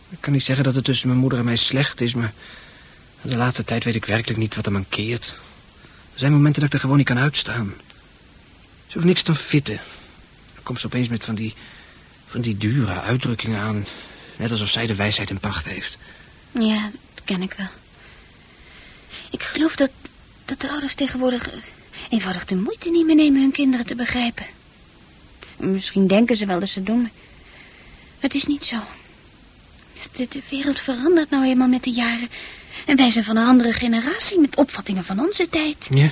[SPEAKER 8] Ik kan niet zeggen dat het tussen mijn moeder en mij slecht is, maar... de laatste tijd weet ik werkelijk niet wat er mankeert. Er zijn momenten dat ik er gewoon niet kan uitstaan. Ze hoeft niks te fitten. Dan komt ze opeens met van die... van die dure uitdrukkingen aan. Net alsof zij de wijsheid in pacht heeft.
[SPEAKER 2] Ja, dat ken ik wel. Ik geloof dat, dat de ouders tegenwoordig eenvoudig de moeite niet meer nemen hun kinderen te begrijpen. Misschien denken ze wel dat ze doen, maar het is niet zo. De, de wereld verandert nou eenmaal met de jaren. En wij zijn van een andere generatie met opvattingen van onze tijd.
[SPEAKER 8] Ja,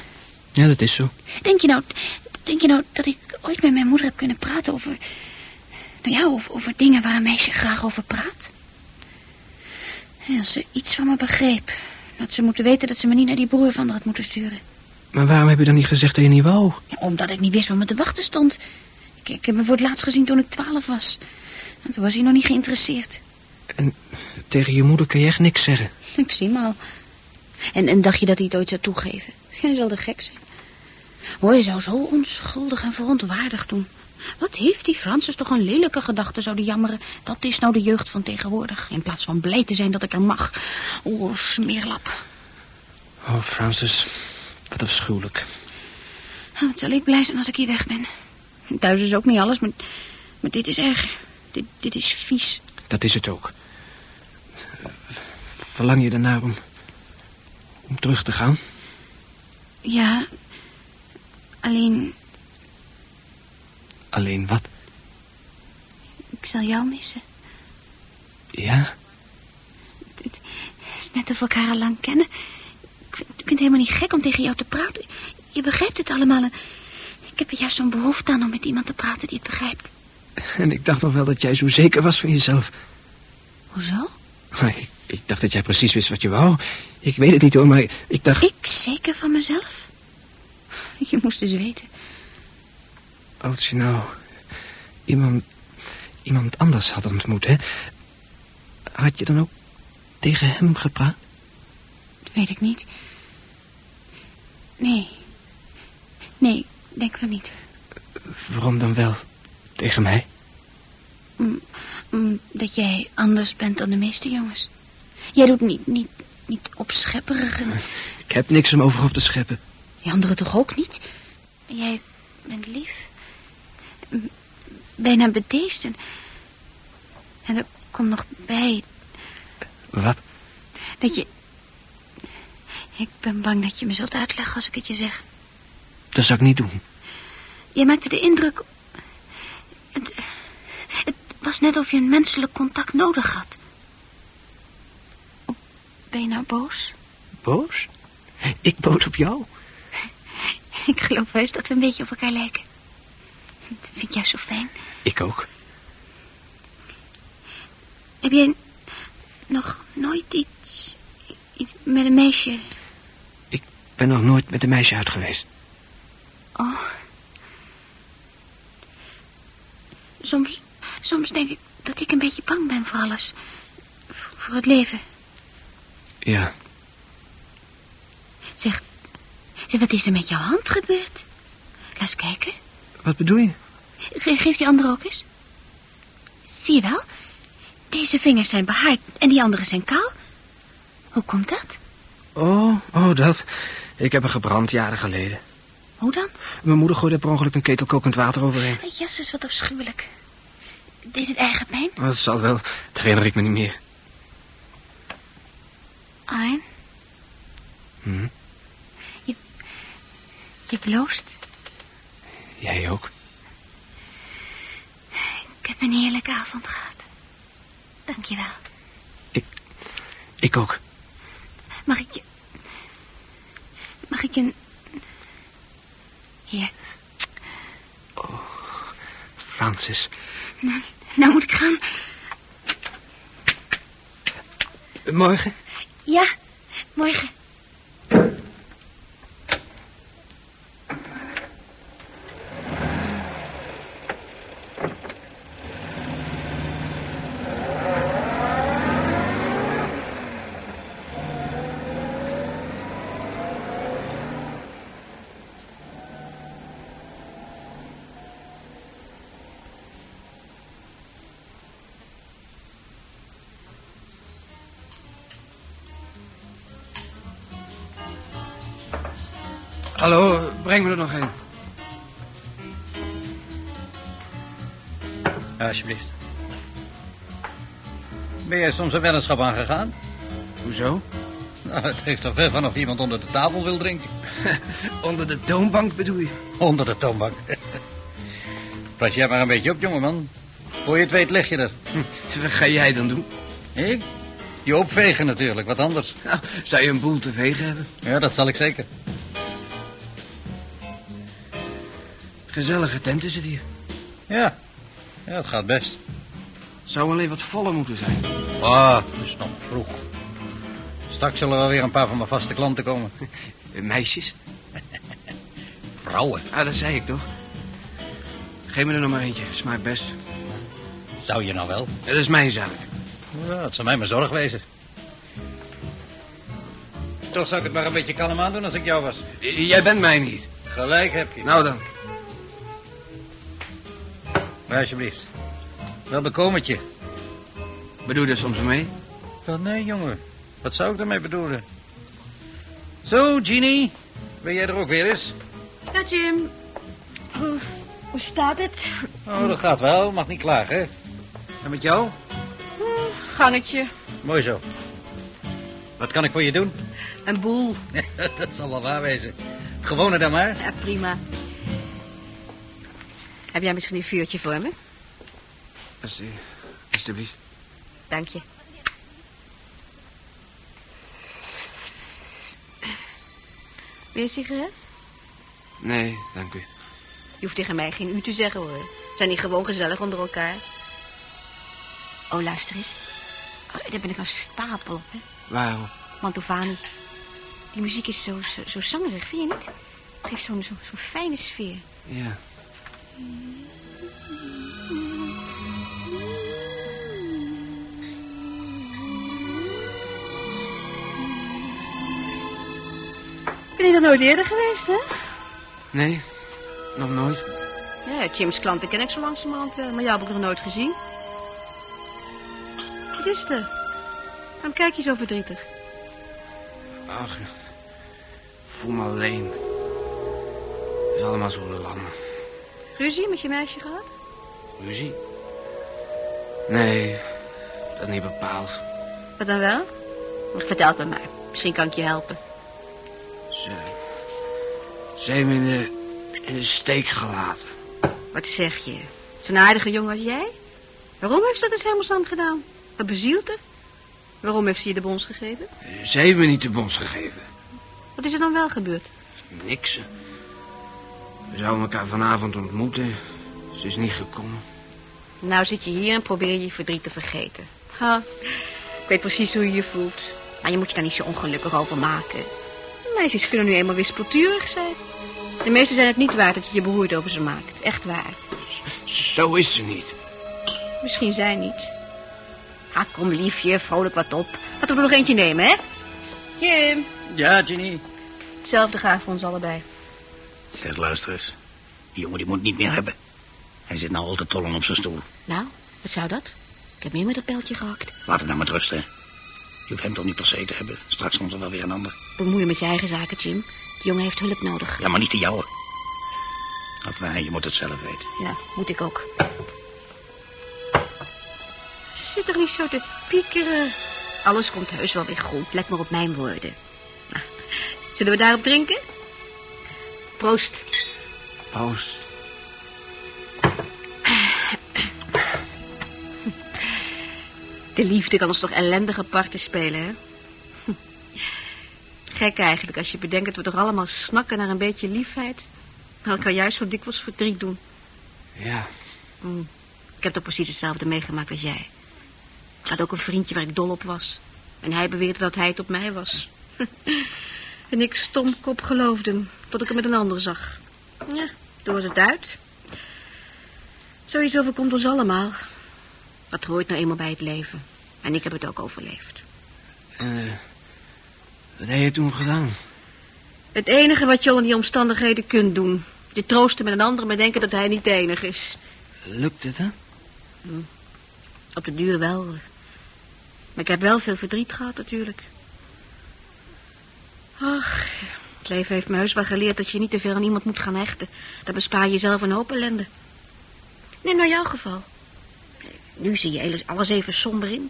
[SPEAKER 8] ja dat is zo.
[SPEAKER 2] Denk je nou, denk je nou dat ik ooit met mijn moeder heb kunnen praten over... Nou ja, over, over dingen waar een meisje graag over praat? Ja, als ze iets van me begreep, had ze moeten weten dat ze me niet naar die broer van haar had moeten sturen.
[SPEAKER 8] Maar waarom heb je dan niet gezegd dat je niet wou?
[SPEAKER 2] Ja, omdat ik niet wist wat me te wachten stond. Ik, ik heb hem voor het laatst gezien toen ik twaalf was. En toen was hij nog niet geïnteresseerd.
[SPEAKER 8] En tegen je moeder kan je echt niks zeggen?
[SPEAKER 2] Ik zie hem al. En, en dacht je dat hij het ooit zou toegeven? Hij zal de gek zijn. Hoor, je zou zo onschuldig en verontwaardigd doen. Wat heeft die Francis toch een lelijke gedachte, zou die jammeren. Dat is nou de jeugd van tegenwoordig. In plaats van blij te zijn dat ik er mag. Oh, smeerlap.
[SPEAKER 8] Oh, Francis, wat afschuwelijk.
[SPEAKER 2] Nou, wat zal ik blij zijn als ik hier weg ben. Thuis is ook niet alles, maar, maar dit is erger. Dit, dit is vies.
[SPEAKER 8] Dat is het ook. Verlang je ernaar om, om terug te gaan?
[SPEAKER 2] Ja, alleen...
[SPEAKER 8] Alleen wat?
[SPEAKER 2] Ik zal jou missen.
[SPEAKER 8] Ja?
[SPEAKER 2] Het is net of we elkaar al lang kennen. Ik vind, het helemaal niet gek om tegen jou te praten. Je begrijpt het allemaal. En ik heb er juist zo'n behoefte aan om met iemand te praten die het begrijpt.
[SPEAKER 8] En ik dacht nog wel dat jij zo zeker was van jezelf.
[SPEAKER 2] Hoezo?
[SPEAKER 8] Ik, ik dacht dat jij precies wist wat je wou. Ik weet het niet hoor, maar ik dacht...
[SPEAKER 2] Ik zeker van mezelf? Je moest eens weten.
[SPEAKER 8] Als je nou iemand, iemand anders had ontmoet, hè? Had je dan ook tegen hem gepraat?
[SPEAKER 2] Weet ik niet. Nee. Nee, denk wel niet.
[SPEAKER 8] Waarom dan wel tegen mij?
[SPEAKER 2] Mm, mm, dat jij anders bent dan de meeste jongens. Jij doet niet, niet, niet opschepperige...
[SPEAKER 8] Ik heb niks om over op te scheppen.
[SPEAKER 2] Die anderen toch ook niet? Jij bent lief. M- Bijna bedeesd. En, en er komt nog bij
[SPEAKER 8] Wat?
[SPEAKER 2] dat je... Ik ben bang dat je me zult uitleggen als ik het je zeg.
[SPEAKER 8] Dat zou ik niet doen.
[SPEAKER 2] Je maakte de indruk... Het, het was net of je een menselijk contact nodig had. Ben je nou boos?
[SPEAKER 8] Boos? Ik boos op jou? (laughs)
[SPEAKER 2] Ik geloof heus dat we een beetje op elkaar lijken. Dat vind ik juist zo fijn.
[SPEAKER 8] Ik ook.
[SPEAKER 2] Heb jij nog nooit iets, iets met een meisje...
[SPEAKER 8] Ik ben nog nooit met een meisje uit geweest.
[SPEAKER 2] Oh. Soms, soms denk ik dat ik een beetje bang ben voor alles. Voor het leven.
[SPEAKER 8] Ja,
[SPEAKER 2] Zeg, zeg, wat is er met jouw hand gebeurd? Laat eens kijken.
[SPEAKER 8] wat bedoel je?
[SPEAKER 2] Ge- geef die andere ook eens. Zie je wel? Deze vingers zijn behaard en die andere zijn kaal. Hoe komt dat?
[SPEAKER 8] Oh, oh, dat. Ik heb er gebrand jaren geleden.
[SPEAKER 2] Hoe dan?
[SPEAKER 8] Mijn moeder gooide er per ongeluk een ketel kokend water overheen.
[SPEAKER 2] Jessus, wat afschuwelijk. Deed het eigen pijn?
[SPEAKER 8] Oh, Dat zal wel. Dat herinner ik me niet meer.
[SPEAKER 2] Arn,
[SPEAKER 8] Hm?
[SPEAKER 2] je bloost.
[SPEAKER 8] Jij ook?
[SPEAKER 2] Ik heb een heerlijke avond gehad. Dank je wel.
[SPEAKER 8] Ik ook.
[SPEAKER 2] Mag ik je... Mag ik een... Hier,
[SPEAKER 8] Francis.
[SPEAKER 2] nou, nou moet ik gaan.
[SPEAKER 8] Morgen?
[SPEAKER 2] Ja, morgen.
[SPEAKER 8] Breng me er nog een.
[SPEAKER 12] Alsjeblieft. Ben jij soms een weddenschap aangegaan?
[SPEAKER 8] Hoezo?
[SPEAKER 12] Nou, het heeft toch ver van of iemand onder de tafel wil drinken. (laughs)
[SPEAKER 8] Onder de toonbank bedoel je?
[SPEAKER 12] Onder de toonbank. (laughs) Pas jij maar een beetje op, jongeman. Voor je het weet lig je er. (laughs)
[SPEAKER 8] Wat ga jij dan doen?
[SPEAKER 12] Ik? Je opvegen natuurlijk, wat anders.
[SPEAKER 8] Nou, zou je een boel te vegen hebben?
[SPEAKER 12] Ja, dat zal ik zeker.
[SPEAKER 8] Gezellige tent is het hier.
[SPEAKER 12] Ja, ja het gaat best.
[SPEAKER 8] Zou alleen wat voller moeten zijn.
[SPEAKER 12] Ah, het is nog vroeg. Straks zullen er weer een paar van mijn vaste klanten komen. (laughs)
[SPEAKER 8] Meisjes? (laughs)
[SPEAKER 12] Vrouwen.
[SPEAKER 8] Ah, dat zei ik toch? Geef me er nog maar eentje. Smaakt best.
[SPEAKER 12] Zou je nou wel?
[SPEAKER 8] Dat is mijn zaak.
[SPEAKER 12] Ja, het zou mij maar zorg wezen. Toch zou ik het maar een beetje kalm aandoen als ik jou was.
[SPEAKER 8] J- Jij bent mij niet.
[SPEAKER 12] Gelijk heb je.
[SPEAKER 8] Nou dan.
[SPEAKER 12] Maar alsjeblieft. Wel bekomend je.
[SPEAKER 8] Bedoel je er soms mee?
[SPEAKER 12] Wel nee, jongen. Wat zou ik ermee bedoelen? Zo, Jeannie. Ben jij er ook weer eens?
[SPEAKER 13] Ja, Jim. Hoe, hoe staat het?
[SPEAKER 12] Oh, dat gaat wel. Mag niet klagen, hè? En met jou?
[SPEAKER 13] Gangetje.
[SPEAKER 12] Mooi zo. Wat kan ik voor je doen?
[SPEAKER 13] Een boel. (laughs)
[SPEAKER 12] dat zal wel waar wezen. Het gewone dan maar.
[SPEAKER 13] Ja, prima. Heb jij misschien een vuurtje voor me?
[SPEAKER 8] Alsje- Alsjeblieft.
[SPEAKER 13] Dank je. Je een sigaret?
[SPEAKER 8] Nee, dank u.
[SPEAKER 13] Je hoeft tegen mij geen u te zeggen, hoor. We zijn hier gewoon gezellig onder elkaar. Oh, luister eens. Oh, daar ben ik nou stapel op, hè.
[SPEAKER 8] Waarom?
[SPEAKER 13] Mantovani. Die muziek is zo, zo, zo zangerig, vind je niet? Het geeft zo'n zo, zo'n fijne sfeer.
[SPEAKER 8] Ja.
[SPEAKER 13] Ben je er nooit eerder geweest, hè?
[SPEAKER 8] Nee, nog nooit.
[SPEAKER 13] Ja, Jim's klanten ken ik zo langzamerhand wel, maar jou heb ik nog nooit gezien. Wat is er? Waarom kijk je zo verdrietig?
[SPEAKER 8] Ach, ik voel me alleen. Het is allemaal zo lam.
[SPEAKER 13] Ruzie met je meisje gehad?
[SPEAKER 8] Ruzie? Nee, dat niet bepaald.
[SPEAKER 13] Wat dan wel? Vertel het me maar. Misschien kan ik je helpen.
[SPEAKER 8] Ze, ze heeft me in de, in de steek gelaten.
[SPEAKER 13] Wat zeg je? Zo'n aardige jongen als jij? Waarom heeft ze dat in hemelsnaam gedaan? Wat bezielt er? Waarom heeft ze je de bons gegeven?
[SPEAKER 8] Ze heeft me niet de bons gegeven.
[SPEAKER 13] Wat is er dan wel gebeurd?
[SPEAKER 8] Niks. We zouden elkaar vanavond ontmoeten. Ze is niet gekomen.
[SPEAKER 13] Nou zit je hier en probeer je je verdriet te vergeten. Ha, ik weet precies hoe je je voelt. Maar je moet je daar niet zo ongelukkig over maken. Meisjes kunnen nu eenmaal wispelturig zijn. De meesten zijn het niet waard dat je je beroerd over ze maakt. Echt waar.
[SPEAKER 8] Zo is ze niet.
[SPEAKER 13] Misschien zij niet. Ha, kom liefje, vrolijk wat op. Laten we er nog eentje nemen, hè? Jim.
[SPEAKER 12] Ja, Ginny.
[SPEAKER 13] Hetzelfde gaat voor ons allebei.
[SPEAKER 14] Zeg, luister eens. Die jongen die moet niet meer hebben. Hij zit nou al te tollen op zijn stoel.
[SPEAKER 13] Nou, wat zou dat? Ik heb meer met dat pijltje gehakt.
[SPEAKER 14] Laat hem nou met rust, hè. Je hoeft hem toch niet per se te hebben. Straks komt er wel weer een ander.
[SPEAKER 13] Bemoei je met je eigen zaken, Jim. Die jongen heeft hulp nodig.
[SPEAKER 14] Ja, maar niet de jouwe. Enfin, je moet het zelf weten.
[SPEAKER 13] Ja, moet ik ook. Zit er niet zo te piekeren. Alles komt heus wel weer goed. Let maar op mijn woorden. Nou, zullen we daarop drinken? Proost.
[SPEAKER 8] Proost.
[SPEAKER 13] De liefde kan ons toch ellendige parten spelen, hè? Gek eigenlijk, als je bedenkt dat we toch allemaal snakken naar een beetje liefheid. Maar het kan juist zo dikwijls verdriet doen.
[SPEAKER 8] Ja.
[SPEAKER 13] Hm. Ik heb toch precies hetzelfde meegemaakt als jij. Ik had ook een vriendje waar ik dol op was. En hij beweerde dat hij het op mij was. (laughs) en ik stomkop geloofde hem, tot ik hem met een ander zag. Ja, toen was het uit. Zoiets overkomt ons allemaal. Dat hoort nou eenmaal bij het leven. En ik heb het ook overleefd.
[SPEAKER 8] Eh, wat heb je toen gedaan?
[SPEAKER 13] Het enige wat je onder die omstandigheden kunt doen. Je troosten met een ander, maar denken dat hij niet de enige is.
[SPEAKER 8] Lukt het, hè?
[SPEAKER 13] Op de duur wel. Maar ik heb wel veel verdriet gehad, natuurlijk. Ach, Het leven heeft me heus wel geleerd dat je niet te veel aan iemand moet gaan hechten. Dan bespaar je jezelf een hoop ellende. Neem nou jouw geval. Nu zie je alles even somber in.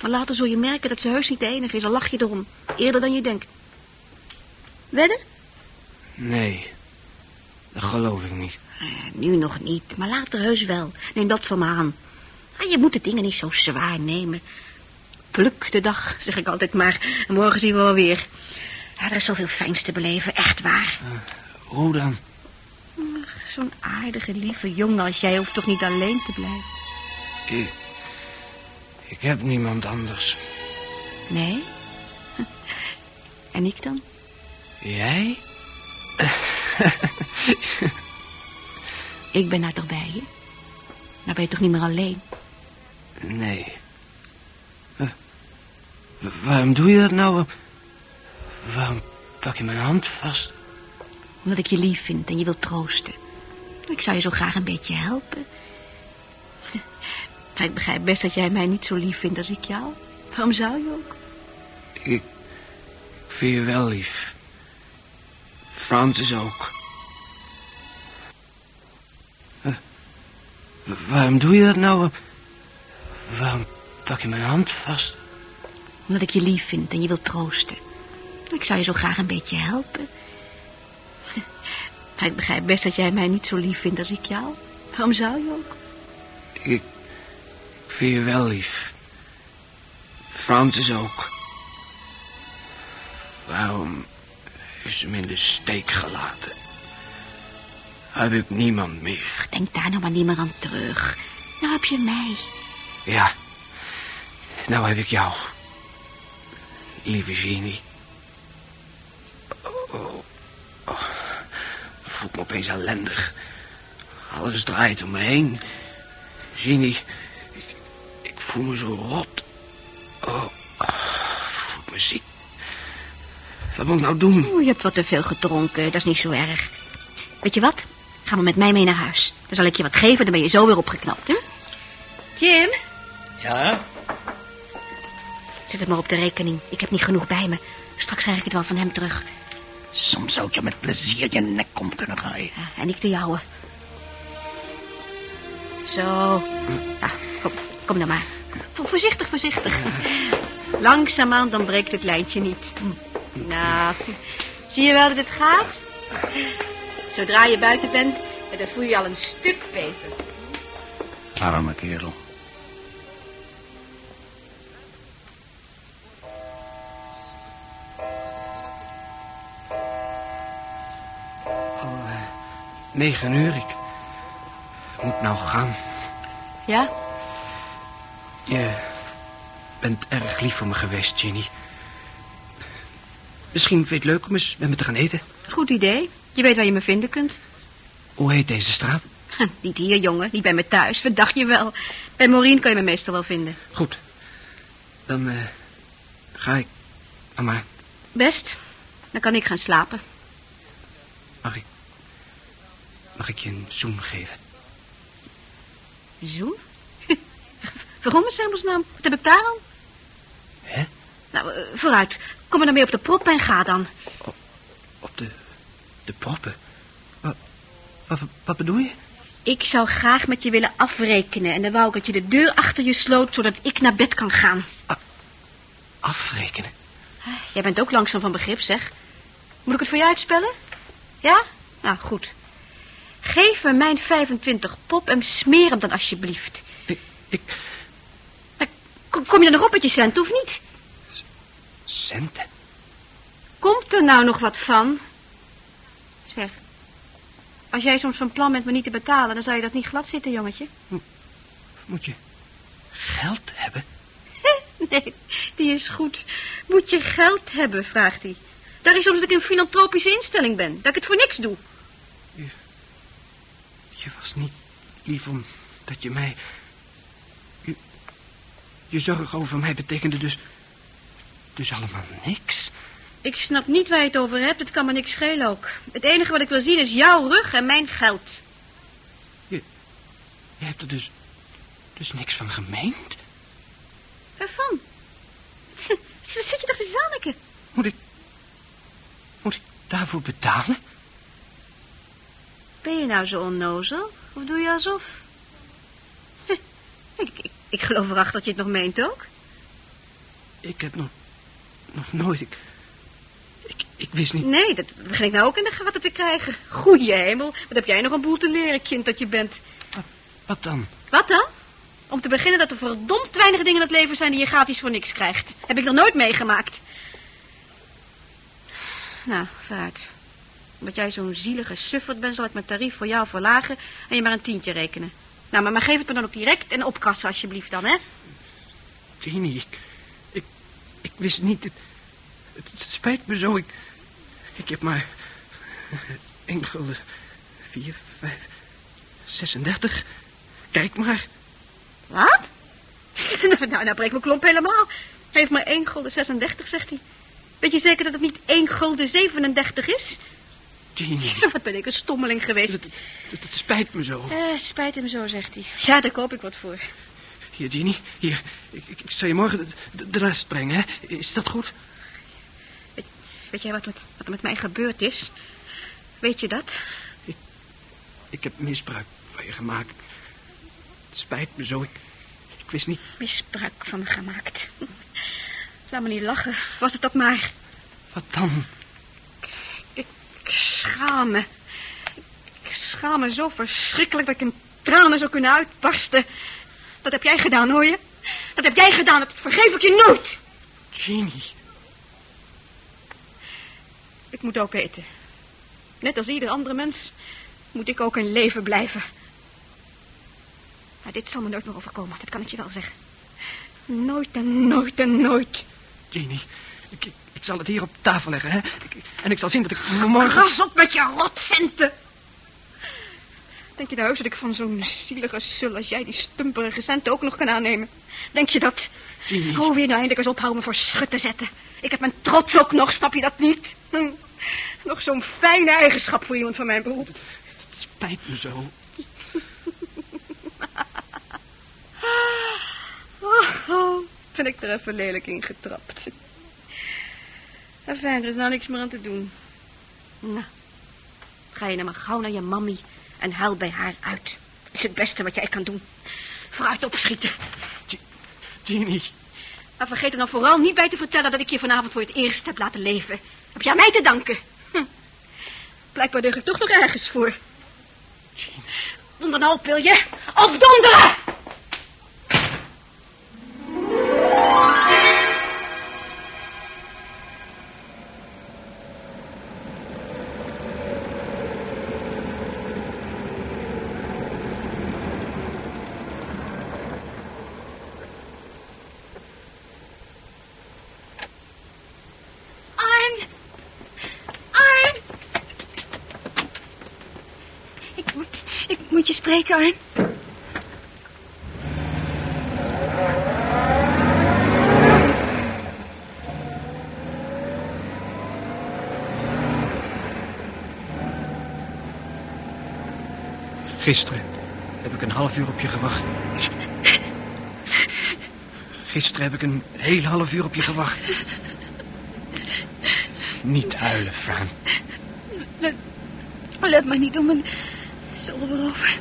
[SPEAKER 13] Maar later zul je merken dat ze heus niet de enige is, al lach je erom. Eerder dan je denkt. Wedden?
[SPEAKER 8] Nee, dat geloof ik niet.
[SPEAKER 13] Eh, nu nog niet, maar later heus wel. Neem dat van me aan. Ah, je moet de dingen niet zo zwaar nemen. Pluk de dag, zeg ik altijd maar. En morgen zien we wel weer. Ja, er is zoveel fijns te beleven, echt waar.
[SPEAKER 8] Hoe dan?
[SPEAKER 13] Zo'n aardige, lieve jongen als jij hoeft toch niet alleen te blijven?
[SPEAKER 8] Ik, ik heb niemand anders.
[SPEAKER 13] Nee? (laughs) En ik dan?
[SPEAKER 8] Jij? (laughs)
[SPEAKER 13] Ik ben nou toch bij je? Nou ben je toch niet meer alleen?
[SPEAKER 8] Nee. Eh, waarom doe je dat nou? Waarom pak je mijn hand vast?
[SPEAKER 13] Omdat ik je lief vind en je wil troosten. Ik zou je zo graag een beetje helpen. Maar ik begrijp best dat jij mij niet zo lief vindt als ik jou. Waarom zou je ook?
[SPEAKER 8] Ik, vind je wel lief. Francis ook. Eh, waarom doe je dat nou? Waarom pak je mijn hand vast?
[SPEAKER 13] Omdat ik je lief vind en je wil troosten. Ik zou je zo graag een beetje helpen. (laughs) Maar ik begrijp best dat jij mij niet zo lief vindt als ik jou. Waarom zou je ook?
[SPEAKER 8] Ik, ik vind je wel lief. Francis ook. Waarom is ze me in de steek gelaten? Heb ik niemand meer?
[SPEAKER 13] Denk daar nou maar niet meer aan terug. Nou heb je mij.
[SPEAKER 8] Ja, nou heb ik jou. Lieve Jeannie. Oh, oh, oh. Ik voel me opeens ellendig. Alles draait om me heen. Jeannie, ik, ik voel me zo rot. Oh, oh, ik voel me ziek. Wat moet ik nou doen?
[SPEAKER 13] Oeh, je hebt wat te veel gedronken, dat is niet zo erg. Weet je wat? Ga maar met mij mee naar huis. Dan zal ik je wat geven, dan ben je zo weer opgeknapt, hè? Jim,
[SPEAKER 14] Ja?
[SPEAKER 13] zet het maar op de rekening. Ik heb niet genoeg bij me. Straks krijg ik het wel van hem terug.
[SPEAKER 14] Soms zou ik je met plezier je nek om kunnen draaien.
[SPEAKER 13] Ja, en ik de jouwe. Zo. Ja, kom, kom dan maar. Vo- voorzichtig, voorzichtig. Langzaamaan, dan breekt het lijntje niet. Nou, zie je wel dat het gaat? Zodra je buiten bent, dan voel je je al een stuk beter.
[SPEAKER 14] Arme kerel.
[SPEAKER 8] Negen uur, ik moet nou gaan.
[SPEAKER 13] Ja?
[SPEAKER 8] Je bent erg lief voor me geweest, Ginny. Misschien vind je het leuk om eens met me te gaan eten.
[SPEAKER 13] Goed idee. Je weet waar je me vinden kunt.
[SPEAKER 8] Hoe heet deze straat?
[SPEAKER 13] Niet hier, jongen. Niet bij me thuis. Wat dacht je wel? Bij Maureen kan je me meestal wel vinden.
[SPEAKER 8] Goed. Dan eh, ga ik. Maar
[SPEAKER 13] Best. Dan kan ik gaan slapen.
[SPEAKER 8] mag ik. Mag ik je een zoen geven?
[SPEAKER 13] Zoen? (laughs) Waarom is hemelsnaam? Wat heb ik daar aan?
[SPEAKER 8] Hè?
[SPEAKER 13] Nou, eh, vooruit. Kom maar dan mee op de prop en ga dan.
[SPEAKER 8] Op de. de proppen? Wat, wat, wat bedoel je?
[SPEAKER 13] Ik zou graag met je willen afrekenen. En dan wou ik dat je de deur achter je sloot, zodat ik naar bed kan gaan.
[SPEAKER 8] Afrekenen?
[SPEAKER 13] Jij bent ook langzaam van begrip, zeg. Moet ik het voor je uitspellen? Ja? Nou, goed. Geef me mijn 25 pop en smeer hem dan alsjeblieft.
[SPEAKER 8] Ik...
[SPEAKER 13] Kom, kom je er nog op met je cent, of niet?
[SPEAKER 8] Centen?
[SPEAKER 13] Komt er nou nog wat van? Zeg, als jij soms van plan bent me niet te betalen, dan zou je dat niet glad zitten, jongetje.
[SPEAKER 8] Moet je geld hebben? (laughs)
[SPEAKER 13] Nee, die is goed. Moet je geld hebben, vraagt hij. Daar is soms dat ik een filantropische instelling ben. Dat ik het voor niks doe.
[SPEAKER 8] Je was niet lief omdat je mij... Je, je zorg over mij betekende dus... Dus allemaal niks?
[SPEAKER 13] Ik snap niet waar je het over hebt. Het kan me niks schelen ook. Het enige wat ik wil zien is jouw rug en mijn geld.
[SPEAKER 8] Je hebt er dus... Dus niks van gemeend?
[SPEAKER 13] Waarvan? (laughs) Wat zit je toch te zaniken?
[SPEAKER 8] Moet ik... Moet ik daarvoor betalen?
[SPEAKER 13] Ben je nou zo onnozel? Of doe je alsof? Ik, ik, ik geloof erachter dat je het nog meent ook.
[SPEAKER 8] Ik heb nog, nog nooit... Ik, ik, ik wist niet...
[SPEAKER 13] Nee, dat begin ik nou ook in de gaten te krijgen. Goeie hemel, wat heb jij nog een boel te leren, kind dat je bent.
[SPEAKER 8] Wat dan?
[SPEAKER 13] Wat dan? Om te beginnen dat er verdomd weinig dingen in het leven zijn die je gratis voor niks krijgt. Heb ik nog nooit meegemaakt. Nou, vooruit. Omdat jij zo'n zielige sufferd bent, zal ik mijn tarief voor jou verlagen en je maar een tientje rekenen. Nou, maar, maar geef het me dan ook direct en opkassen alsjeblieft dan, hè?
[SPEAKER 8] Jeannie, ik, ik, ik wist niet... Het, het, het spijt me zo, ik, ik heb maar... gulden... vier, vijf... 36. Kijk maar.
[SPEAKER 13] Wat? (laughs) nou, nou, nou breekt mijn klomp helemaal. Hij heeft maar 1 gulden 36, zegt hij. Weet je zeker dat het niet 1 gulden 37 is? (laughs) Wat ben ik een stommeling geweest.
[SPEAKER 8] Het, het, het spijt me zo.
[SPEAKER 13] Eh, spijt hem zo, zegt hij. Ja, daar koop ik wat voor.
[SPEAKER 8] Hier, Jeannie. Hier. Ik, ik, ik zal je morgen de, de, rest brengen, hè? Is dat goed?
[SPEAKER 13] Weet, weet jij wat, met, wat er met mij gebeurd is? Weet je dat?
[SPEAKER 8] Ik, ik heb misbruik van je gemaakt. Het spijt me zo. Ik, ik wist niet...
[SPEAKER 13] Misbruik van me gemaakt. Laat me niet lachen. Was het dat maar.
[SPEAKER 8] Wat dan?
[SPEAKER 13] Ik, schaam me. Ik schaam me zo verschrikkelijk dat ik in tranen zou kunnen uitbarsten. Dat heb jij gedaan, hoor je? Dat heb jij gedaan. Dat vergeef ik je nooit.
[SPEAKER 8] Jeannie.
[SPEAKER 13] Ik moet ook eten. Net als ieder andere mens moet ik ook in leven blijven. Maar dit zal me nooit meer overkomen, dat kan ik je wel zeggen. Nooit en nooit en nooit.
[SPEAKER 8] Jeannie, ik, ik, ik zal het hier op tafel leggen, hè? Ik, en ik zal zien dat ik morgen...
[SPEAKER 13] Gras op met je rotcenten! Denk je nou heus dat ik van zo'n zielige sul als jij die stumperige centen ook nog kan aannemen? Denk je dat?
[SPEAKER 8] Jeannie.
[SPEAKER 13] Oh, wil je nou eindelijk eens ophouden me voor schut te zetten? Ik heb mijn trots ook nog, snap je dat niet? Hm. Nog zo'n fijne eigenschap voor iemand van mijn beroep.
[SPEAKER 8] Het spijt me zo. (laughs)
[SPEAKER 13] Oh, oh, ben ik er even lelijk in getrapt. Enfin, er is nou niks meer aan te doen. Nou, ga je nou maar gauw naar je mammy en huil bij haar uit. Dat is het beste wat jij kan doen. Vooruit opschieten.
[SPEAKER 8] Jeannie.
[SPEAKER 13] Maar vergeet er dan vooral niet bij te vertellen dat ik je vanavond voor het eerst heb laten leven. Heb jij mij te danken? Hm. Blijkbaar deug ik toch nog ergens voor. Donder nou op, wil je? Opdonderen!
[SPEAKER 2] Arn! Arn!
[SPEAKER 13] Ik moet, ik Arn.
[SPEAKER 8] Gisteren heb ik een half uur op je gewacht. Gisteren heb ik een heel half uur op je gewacht. Niet huilen, Fran.
[SPEAKER 13] Let, let maar niet om mijn zolder over.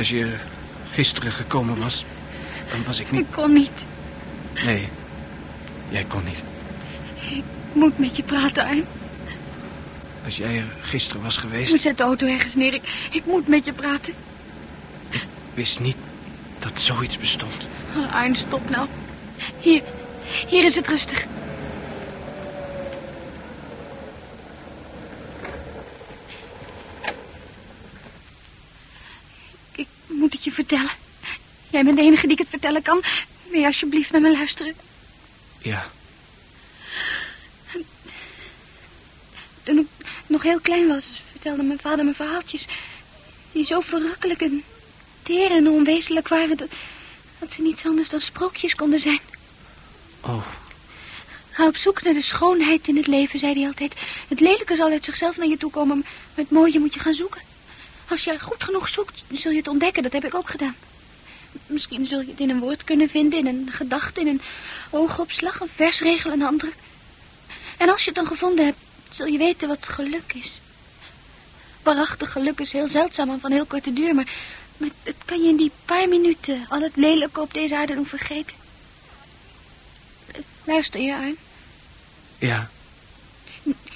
[SPEAKER 8] Als je gisteren gekomen was, dan was ik niet...
[SPEAKER 13] Ik kon niet.
[SPEAKER 8] Nee, jij kon niet.
[SPEAKER 13] Ik moet met je praten, Arn.
[SPEAKER 8] Als jij er gisteren was
[SPEAKER 13] We
[SPEAKER 8] geweest,
[SPEAKER 13] zetten de auto ergens neer. Ik, ik moet met je praten.
[SPEAKER 8] wist niet dat zoiets bestond.
[SPEAKER 13] Arn, stop nou. Hier, hier is het rustig. Ik moet het je vertellen. Jij bent de enige die ik het vertellen kan. Wil je alsjeblieft naar me luisteren?
[SPEAKER 8] Ja,
[SPEAKER 13] Toen ik nog heel klein was, vertelde mijn vader me verhaaltjes... die zo verrukkelijk en teer en onwezenlijk waren... Dat, dat ze niets anders dan sprookjes konden zijn.
[SPEAKER 8] oh,
[SPEAKER 13] Ga op zoek naar de schoonheid in het leven, zei hij altijd. Het lelijke zal uit zichzelf naar je toe komen, maar het mooie moet je gaan zoeken. Als je goed genoeg zoekt, zul je het ontdekken. Dat heb ik ook gedaan. Misschien zul je het in een woord kunnen vinden, in een gedachte, in een oogopslag, een versregel, een handdruk. En als je het dan gevonden hebt,
[SPEAKER 2] zul je weten wat geluk is. Waarachtig geluk is heel zeldzaam en van heel korte duur, maar, maar het kan je in die paar minuten al het lelijke op deze aarde doen vergeten. Luister je aan?
[SPEAKER 8] Ja,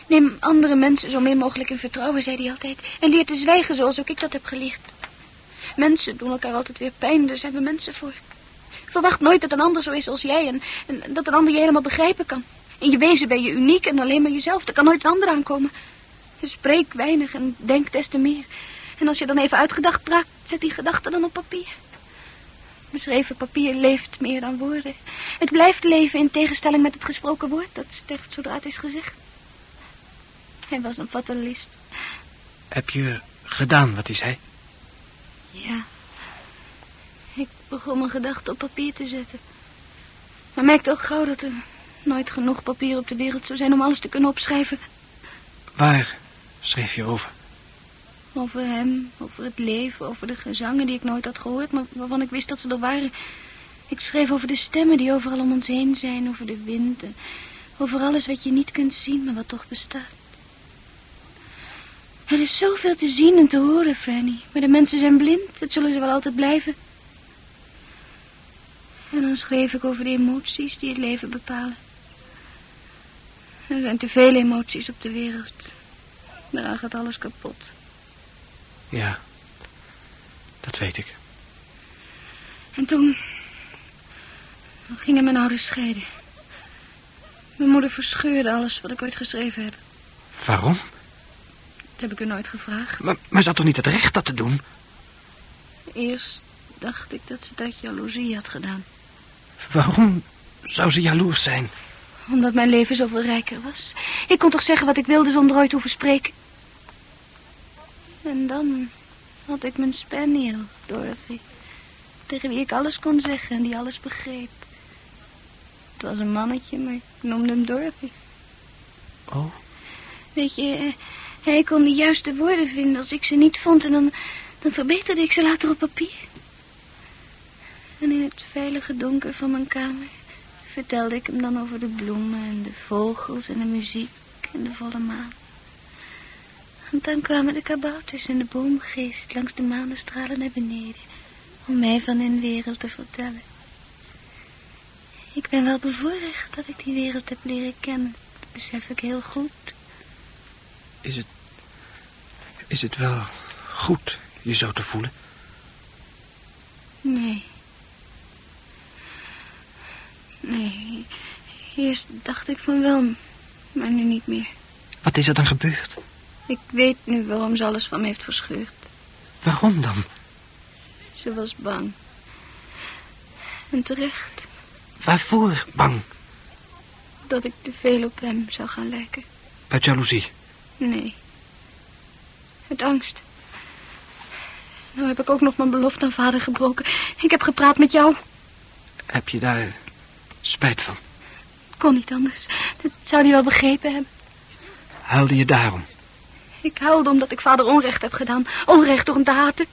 [SPEAKER 2] Neem andere mensen zo min mogelijk in vertrouwen, zei hij altijd. En leer te zwijgen zoals ook ik dat heb geleerd. Mensen doen elkaar altijd weer pijn, daar zijn we mensen voor. Verwacht nooit dat een ander zo is als jij en, dat een ander je helemaal begrijpen kan. In je wezen ben je uniek en alleen maar jezelf. Er kan nooit een ander aankomen. Je spreekt weinig en denkt des te meer. En als je dan even uitgedacht raakt, zet die gedachten dan op papier. Beschreven papier leeft meer dan woorden. Het blijft leven in tegenstelling met het gesproken woord. Dat sterft zodra het is gezegd. Hij was een fatalist.
[SPEAKER 8] heb je gedaan wat hij zei?
[SPEAKER 2] Ja. Ik begon mijn gedachten op papier te zetten. Maar merkte al gauw dat er nooit genoeg papier op de wereld zou zijn om alles te kunnen opschrijven.
[SPEAKER 8] Waar schreef je over?
[SPEAKER 2] Over hem, over het leven, over de gezangen die ik nooit had gehoord, maar waarvan ik wist dat ze er waren. Ik schreef over de stemmen die overal om ons heen zijn, over de wind en over alles wat je niet kunt zien, maar wat toch bestaat. Er is zoveel te zien en te horen, Franny. Maar de mensen zijn blind, dat zullen ze wel altijd blijven. En dan schreef ik over de emoties die het leven bepalen. Er zijn te veel emoties op de wereld. Daaraan gaat alles kapot.
[SPEAKER 8] Ja, dat weet ik.
[SPEAKER 2] En toen... Toen gingen mijn ouders scheiden. Mijn moeder verscheurde alles wat ik ooit geschreven heb.
[SPEAKER 8] Waarom?
[SPEAKER 2] Dat heb ik er nooit gevraagd.
[SPEAKER 8] Maar, maar ze had toch niet het recht dat te doen?
[SPEAKER 2] Eerst dacht ik dat ze het uit jaloezie had gedaan.
[SPEAKER 8] Waarom zou ze jaloers zijn?
[SPEAKER 2] Omdat mijn leven zoveel rijker was. Ik kon toch zeggen wat ik wilde zonder ooit te hoeven spreken. En dan had ik mijn spaniel, Dorothy. Tegen wie ik alles kon zeggen en die alles begreep. Het was een mannetje, maar ik noemde hem Dorothy.
[SPEAKER 8] Oh,
[SPEAKER 2] Weet je, hij kon de juiste woorden vinden als ik ze niet vond en dan, dan verbeterde ik ze later op papier. En in het veilige donker van mijn kamer vertelde ik hem dan over de bloemen en de vogels en de muziek en de volle maan. En dan kwamen de kabouters en de boomgeest langs de manestralen naar beneden om mij van hun wereld te vertellen. Ik ben wel bevoorrecht dat ik die wereld heb leren kennen, dat besef ik heel goed.
[SPEAKER 8] is het... Is het wel goed je zo te voelen?
[SPEAKER 2] Nee. Nee. Eerst dacht ik van wel, maar nu niet meer.
[SPEAKER 8] Wat is er dan gebeurd?
[SPEAKER 2] Ik weet nu waarom ze alles van me heeft verscheurd.
[SPEAKER 8] Waarom dan?
[SPEAKER 2] Ze was bang. En terecht
[SPEAKER 8] Waarvoor bang?
[SPEAKER 2] dat ik te veel op hem zou gaan lijken.
[SPEAKER 8] Uit jaloezie.
[SPEAKER 2] Nee. Uit angst. Nou heb ik ook nog mijn belofte aan vader gebroken. Ik heb gepraat met jou.
[SPEAKER 8] Heb je daar spijt van?
[SPEAKER 2] Kon niet anders. Dat zou hij wel begrepen hebben.
[SPEAKER 8] Huilde je daarom?
[SPEAKER 2] Ik huilde omdat ik vader onrecht heb gedaan. Onrecht door hem te haten.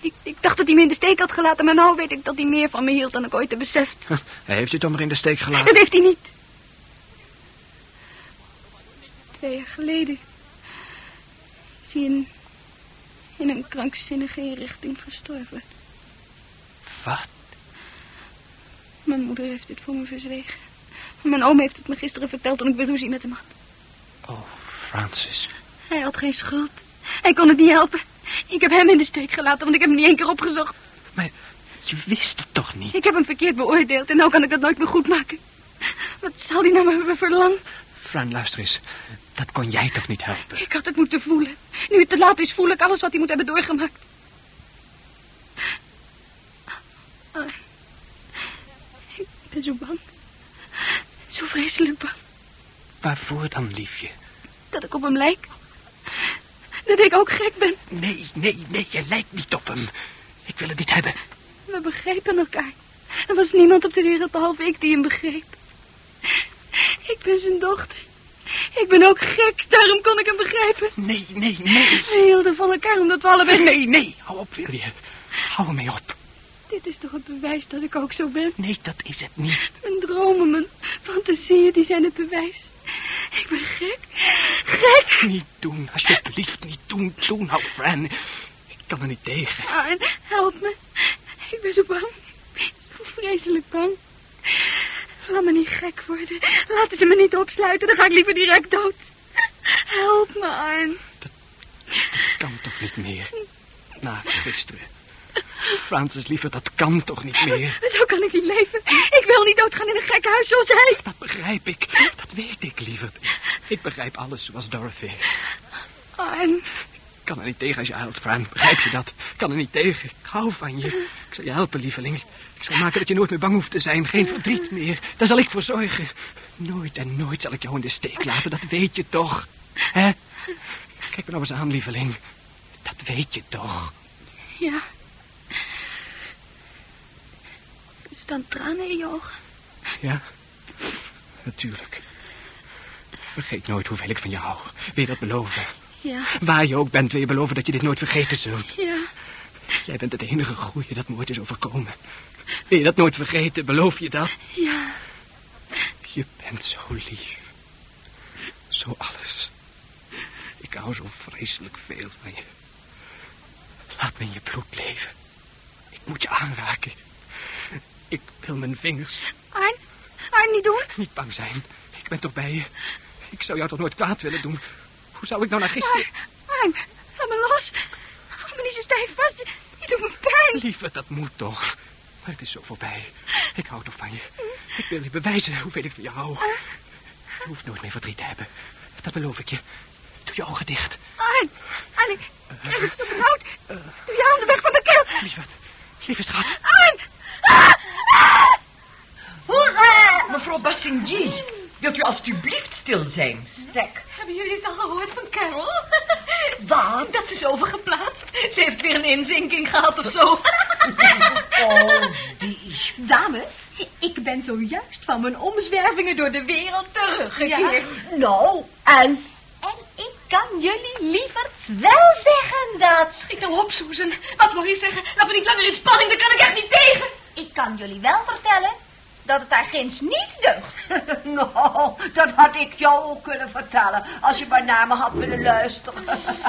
[SPEAKER 2] Ik, ik dacht dat hij me in de steek had gelaten, maar nou weet ik dat hij meer van me hield dan ik ooit heb beseft.
[SPEAKER 8] Hij heeft je toch maar in de steek
[SPEAKER 2] Dat
[SPEAKER 8] gelaten?
[SPEAKER 2] heeft hij niet. Twee jaar geleden is hij in, in een krankzinnige inrichting gestorven.
[SPEAKER 8] Wat?
[SPEAKER 2] Mijn moeder heeft dit voor me verzwegen. Mijn oom heeft het me gisteren verteld toen ik weer ruzie met hem had.
[SPEAKER 8] Oh, Francis.
[SPEAKER 2] Hij had geen schuld. Hij kon het niet helpen. Ik heb hem in de steek gelaten, want ik heb hem niet één keer opgezocht.
[SPEAKER 8] Maar je wist het toch niet?
[SPEAKER 2] Ik heb hem verkeerd beoordeeld en nou kan ik dat nooit meer goed maken. Wat zal hij nou hebben verlangd?
[SPEAKER 8] Fran, luister eens. Dat kon jij toch niet helpen?
[SPEAKER 2] Ik had het moeten voelen. Nu het te laat is, voel ik alles wat hij moet hebben doorgemaakt. Ah, Ik ben zo bang. Zo vreselijk bang
[SPEAKER 8] Waarvoor dan, liefje?
[SPEAKER 2] dat ik op hem lijk. Dat ik ook gek ben.
[SPEAKER 8] Nee, nee, nee, je lijkt niet op hem. Ik wil het niet hebben.
[SPEAKER 2] We begrepen elkaar. Er was niemand op de wereld behalve ik die hem begreep. Ik ben zijn dochter. Ik ben ook gek, daarom kon ik hem begrijpen.
[SPEAKER 8] Nee, nee, nee.
[SPEAKER 2] We hielden van elkaar omdat we allebei...
[SPEAKER 8] Nee, nee, hou op, wil je. Hou ermee op.
[SPEAKER 2] Dit is toch het bewijs dat ik ook zo ben?
[SPEAKER 8] Nee, dat is het niet.
[SPEAKER 2] Mijn dromen, mijn fantasieën, die zijn het bewijs. Ik ben gek. gek.
[SPEAKER 8] Niet doen, alsjeblieft, niet doen. Doen nou, Fran. Ik kan er niet tegen.
[SPEAKER 2] Arn, help me. Ik ben zo bang. Zo vreselijk bang. Laat me niet gek worden. Laten ze me niet opsluiten, dan ga ik liever direct dood. Help me, Arn.
[SPEAKER 8] Kan toch niet meer? Na gisteren. Francis, liever, dat kan toch niet meer?
[SPEAKER 2] Zo kan ik niet leven. Ik wil niet doodgaan in een gekkenhuis zoals hij.
[SPEAKER 8] Dat begrijp ik. Dat weet ik, lieverd. Ik begrijp alles zoals Dorothy.
[SPEAKER 2] Arn.
[SPEAKER 8] Ik kan er niet tegen als je huilt, Fran. Begrijp je dat? Ik kan er niet tegen. Ik hou van je. Ik zal je helpen, lieveling. Ik zal maken dat je nooit meer bang hoeft te zijn. Geen verdriet meer. Daar zal ik voor zorgen. Nooit en nooit zal ik jou in de steek laten. Dat weet je toch. Hè? Kijk me nou eens aan, lieveling. Dat weet je toch.
[SPEAKER 2] Ja. Er staan tranen in je ogen.
[SPEAKER 8] Ja, natuurlijk. Vergeet nooit hoeveel ik van je hou. Wil je dat beloven?
[SPEAKER 2] Ja.
[SPEAKER 8] Waar je ook bent, wil je beloven dat je dit nooit vergeten zult.
[SPEAKER 2] Ja.
[SPEAKER 8] Jij bent het enige goeie dat me ooit is overkomen. Wil je dat nooit vergeten? Beloof je dat?
[SPEAKER 2] Ja.
[SPEAKER 8] Je bent zo lief. Zo alles. Ik hou zo vreselijk veel van je. Laat me in je bloed leven. Ik moet je aanraken. Ik wil mijn vingers.
[SPEAKER 2] Arn, Arn, niet doen.
[SPEAKER 8] Niet bang zijn. Ik ben toch bij je. Ik zou jou toch nooit kwaad willen doen. Hoe zou ik nou naar gisteren...
[SPEAKER 2] Arn, laat me los. Hou me niet zo stijf vast. Je doet me pijn.
[SPEAKER 8] Lieve, dat moet toch. Maar het is zo voorbij. Ik hou toch van je. Ik wil je bewijzen hoeveel ik van je hou. Je hoeft nooit meer verdriet te hebben. Dat beloof ik je. Doe je ogen dicht.
[SPEAKER 2] Arn, Arn, ik krijg het zo benauwd. Doe je handen weg van mijn keel.
[SPEAKER 8] Lieverd, lieve schat.
[SPEAKER 2] Arn!
[SPEAKER 3] Hoera! Mevrouw Bassigny, wilt u alstublieft stil zijn?
[SPEAKER 5] Stek. Hebben jullie het al gehoord van Carol? (laughs) Wat? Dat ze is overgeplaatst. Ze heeft weer een inzinking gehad of zo. (laughs)
[SPEAKER 4] Oh, die.
[SPEAKER 5] Dames, ik ben zojuist van mijn omzwervingen door de wereld teruggekeerd.
[SPEAKER 4] Nou, en?
[SPEAKER 5] En ik kan jullie lieverds wel zeggen dat... Schiet nou op, Susan. Wat wil je zeggen? Laat me niet langer in spanning, daar kan ik echt niet tegen.
[SPEAKER 15] Ik kan jullie wel vertellen dat het daar ginds niet deugt. (laughs)
[SPEAKER 4] nou, dat had ik jou ook kunnen vertellen, als je maar naar me had willen luisteren.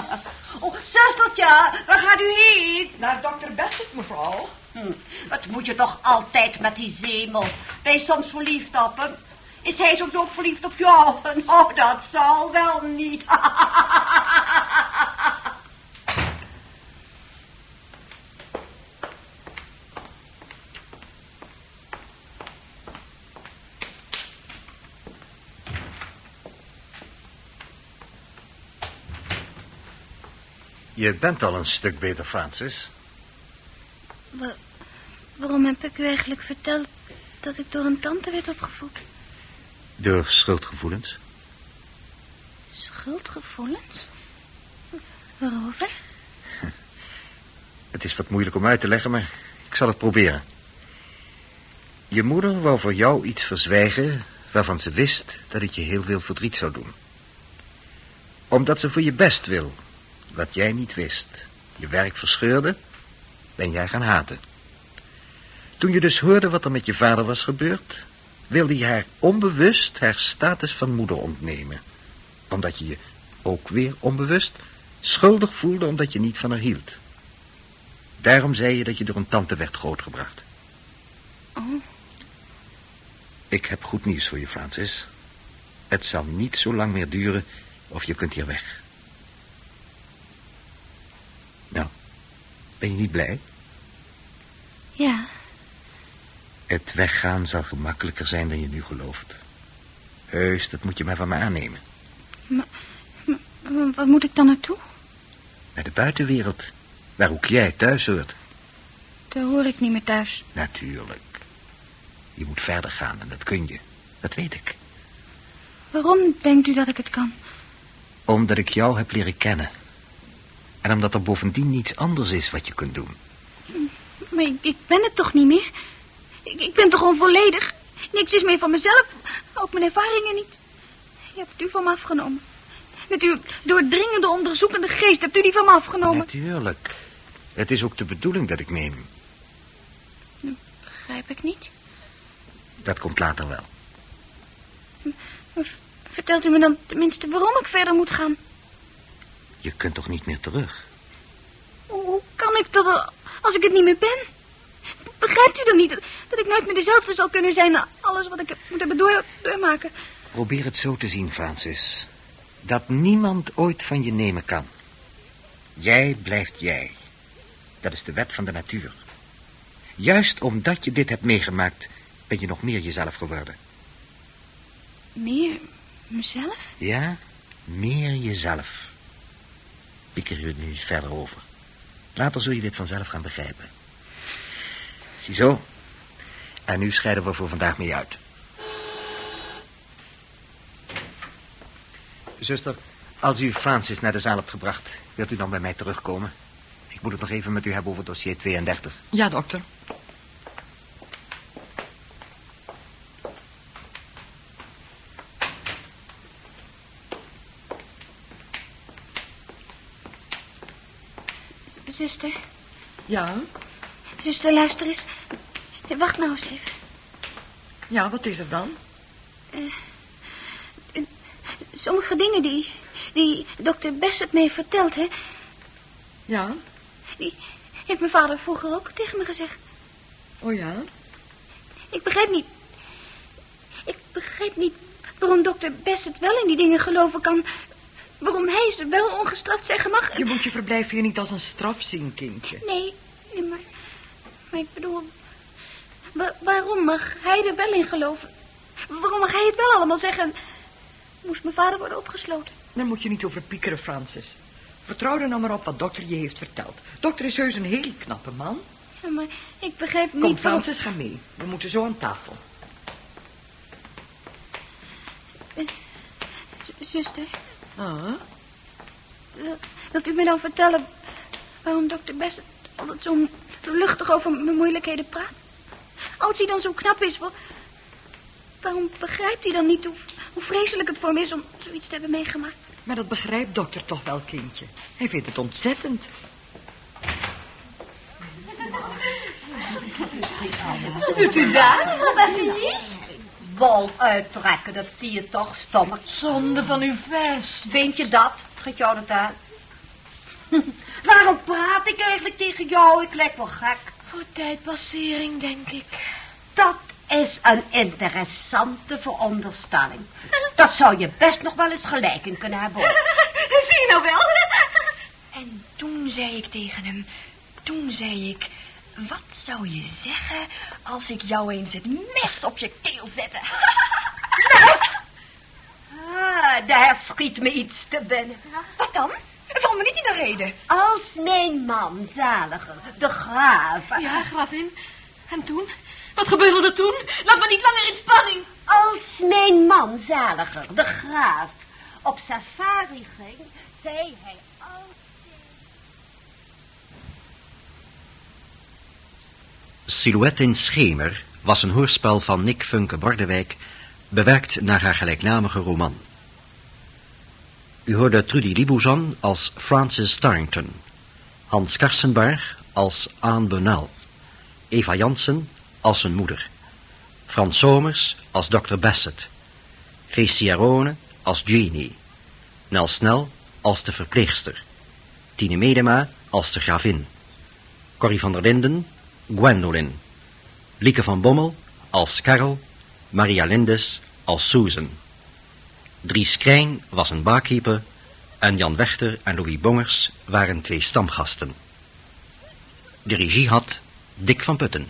[SPEAKER 4] (laughs) oh, zustertje, waar gaat u heen?
[SPEAKER 3] Naar dokter Bassett, mevrouw.
[SPEAKER 4] Hm, wat moet je toch altijd met die zemel? Ben je soms verliefd op hem? Is hij soms ook verliefd op jou? (laughs) Nou, dat zal wel niet.
[SPEAKER 7] Je bent al een stuk beter, Francis.
[SPEAKER 2] Wa- waarom heb ik u eigenlijk verteld dat ik door een tante werd opgevoed?
[SPEAKER 7] Door schuldgevoelens.
[SPEAKER 2] Schuldgevoelens? Waarover?
[SPEAKER 7] Het is wat moeilijk om uit te leggen, maar ik zal het proberen. Je moeder wou voor jou iets verzwijgen waarvan ze wist dat het je heel veel verdriet zou doen. Omdat ze voor je best wil, wat jij niet wist, je werk verscheurde, ben jij gaan haten. Toen je dus hoorde wat er met je vader was gebeurd, wilde je haar onbewust haar status van moeder ontnemen. Omdat je je, ook weer onbewust, schuldig voelde omdat je niet van haar hield. Daarom zei je dat je door een tante werd grootgebracht.
[SPEAKER 2] Oh,
[SPEAKER 7] Ik heb goed nieuws voor je, Francis. Het zal niet zo lang meer duren of je kunt hier weg. Nou, ben je niet blij?
[SPEAKER 2] ja.
[SPEAKER 7] Het weggaan zal gemakkelijker zijn dan je nu gelooft. Heus, dat moet je maar van me aannemen.
[SPEAKER 2] Maar, maar waar moet ik dan naartoe?
[SPEAKER 7] Naar de buitenwereld, waar ook jij thuis hoort.
[SPEAKER 2] Daar hoor ik niet meer thuis.
[SPEAKER 7] Natuurlijk. Je moet verder gaan en dat kun je. Dat weet ik.
[SPEAKER 2] Waarom denkt u dat ik het kan?
[SPEAKER 7] Omdat ik jou heb leren kennen. En omdat er bovendien niets anders is wat je kunt doen.
[SPEAKER 2] Maar ik, ik ben het toch niet meer? Ik, ik ben toch onvolledig? Niks is meer van mezelf. Ook mijn ervaringen niet. Je hebt u van me afgenomen. Met uw doordringende onderzoekende geest hebt u die van me afgenomen.
[SPEAKER 7] Natuurlijk. Het is ook de bedoeling dat ik neem.
[SPEAKER 2] Begrijp ik niet.
[SPEAKER 7] Dat komt later wel.
[SPEAKER 2] Maar vertelt u me dan tenminste waarom ik verder moet gaan?
[SPEAKER 7] Je kunt toch niet meer terug?
[SPEAKER 2] Hoe, kan ik dat als ik het niet meer ben? Begrijpt u dan niet dat, dat ik nooit meer dezelfde zal kunnen zijn na alles wat ik heb, moet hebben door, doormaken?
[SPEAKER 7] Probeer het zo te zien, Francis. Dat niemand ooit van je nemen kan. Jij blijft jij. Dat is de wet van de natuur. Juist omdat je dit hebt meegemaakt, ben je nog meer jezelf geworden.
[SPEAKER 2] Meer mezelf?
[SPEAKER 7] Ja, meer jezelf. Pieker je nu verder over. Later zul je dit vanzelf gaan begrijpen. Ziezo. En nu scheiden we voor vandaag mee uit. Zuster, als u Francis naar de zaal hebt gebracht, wilt u dan bij mij terugkomen? Ik moet het nog even met u hebben over dossier 32.
[SPEAKER 3] Ja, dokter.
[SPEAKER 2] Zuster.
[SPEAKER 3] Ja?
[SPEAKER 2] Zuster, luister eens. Wacht nou eens even.
[SPEAKER 3] Ja, wat is er dan?
[SPEAKER 2] Uh, sommige dingen die, die dokter Bassett me heeft verteld, hè?
[SPEAKER 3] Ja?
[SPEAKER 2] Die heeft mijn vader vroeger ook tegen me gezegd.
[SPEAKER 3] Oh ja?
[SPEAKER 2] Ik begrijp niet... Ik begrijp niet waarom dokter Bassett wel in die dingen geloven kan... Waarom hij ze wel ongestraft zeggen mag.
[SPEAKER 3] Je moet je verblijf hier niet als een straf zien, kindje.
[SPEAKER 2] Nee, nee maar... Maar ik bedoel... waarom mag hij er wel in geloven? Waarom mag hij het wel allemaal zeggen? Moest mijn vader worden opgesloten?
[SPEAKER 3] Daar moet je niet over piekeren, Francis. Vertrouw er nou maar op wat dokter je heeft verteld. Dokter is heus een heel knappe man.
[SPEAKER 2] Ja, maar ik begrijp niet...
[SPEAKER 3] Kom, Francis, ga mee. We moeten zo aan tafel.
[SPEAKER 2] Uh,
[SPEAKER 3] Ah.
[SPEAKER 2] Wilt u me dan vertellen waarom dokter Bassett altijd zo luchtig over mijn moeilijkheden praat? Als hij dan zo knap is, waarom begrijpt hij dan niet hoe, hoe vreselijk het voor hem is om zoiets te hebben meegemaakt?
[SPEAKER 3] Maar dat begrijpt dokter toch wel, kindje. Hij vindt het ontzettend.
[SPEAKER 15] Wat doet u daar, mevrouw Bassigny?
[SPEAKER 4] Wol uittrekken, dat zie je toch, stomme.
[SPEAKER 5] Zonde van uw vest.
[SPEAKER 4] Vind je dat? Gaat jou dat aan? (laughs) Waarom praat ik eigenlijk tegen jou? Ik lijk wel gek.
[SPEAKER 5] Voor tijdpassering, denk ik.
[SPEAKER 4] Dat is een interessante veronderstelling. Dat zou je best nog wel eens gelijk in kunnen hebben. (laughs)
[SPEAKER 15] Zie je nou wel? (laughs)
[SPEAKER 5] En toen zei ik tegen hem... Toen zei ik... Wat zou je zeggen als ik jou eens het mes op je keel zette?
[SPEAKER 4] mes? (laughs) Ah, daar schiet me iets te binnen.
[SPEAKER 5] Wat dan? Val me niet in de reden.
[SPEAKER 4] Als mijn man, zaliger, de graaf...
[SPEAKER 5] Ja, gravin. En toen? Wat gebeurde er toen? Laat me niet langer in spanning.
[SPEAKER 4] Als mijn man, zaliger, de graaf, op safari ging, zei hij
[SPEAKER 1] Silhouet in Schemer was een hoorspel van Nick Funke Bordewijk, bewerkt naar haar gelijknamige roman. U hoorde Trudy Libouzan als Francis Starrington, Hans Karsenbarg als Anne Benal, Eva Jansen als zijn moeder, Frans Somers als Dr. Bassett, Feestia Rone als Jeannie, Nel Snel als de verpleegster, Tine Medema als de gravin, Corrie van der Linden Gwendolyn. Lieke van Bommel als Carol, Maria Lindes als Susan. Dries Krijn was een barkeeper en Jan Wechter en Louis Bongers waren twee stamgasten. De regie had Dick van Putten.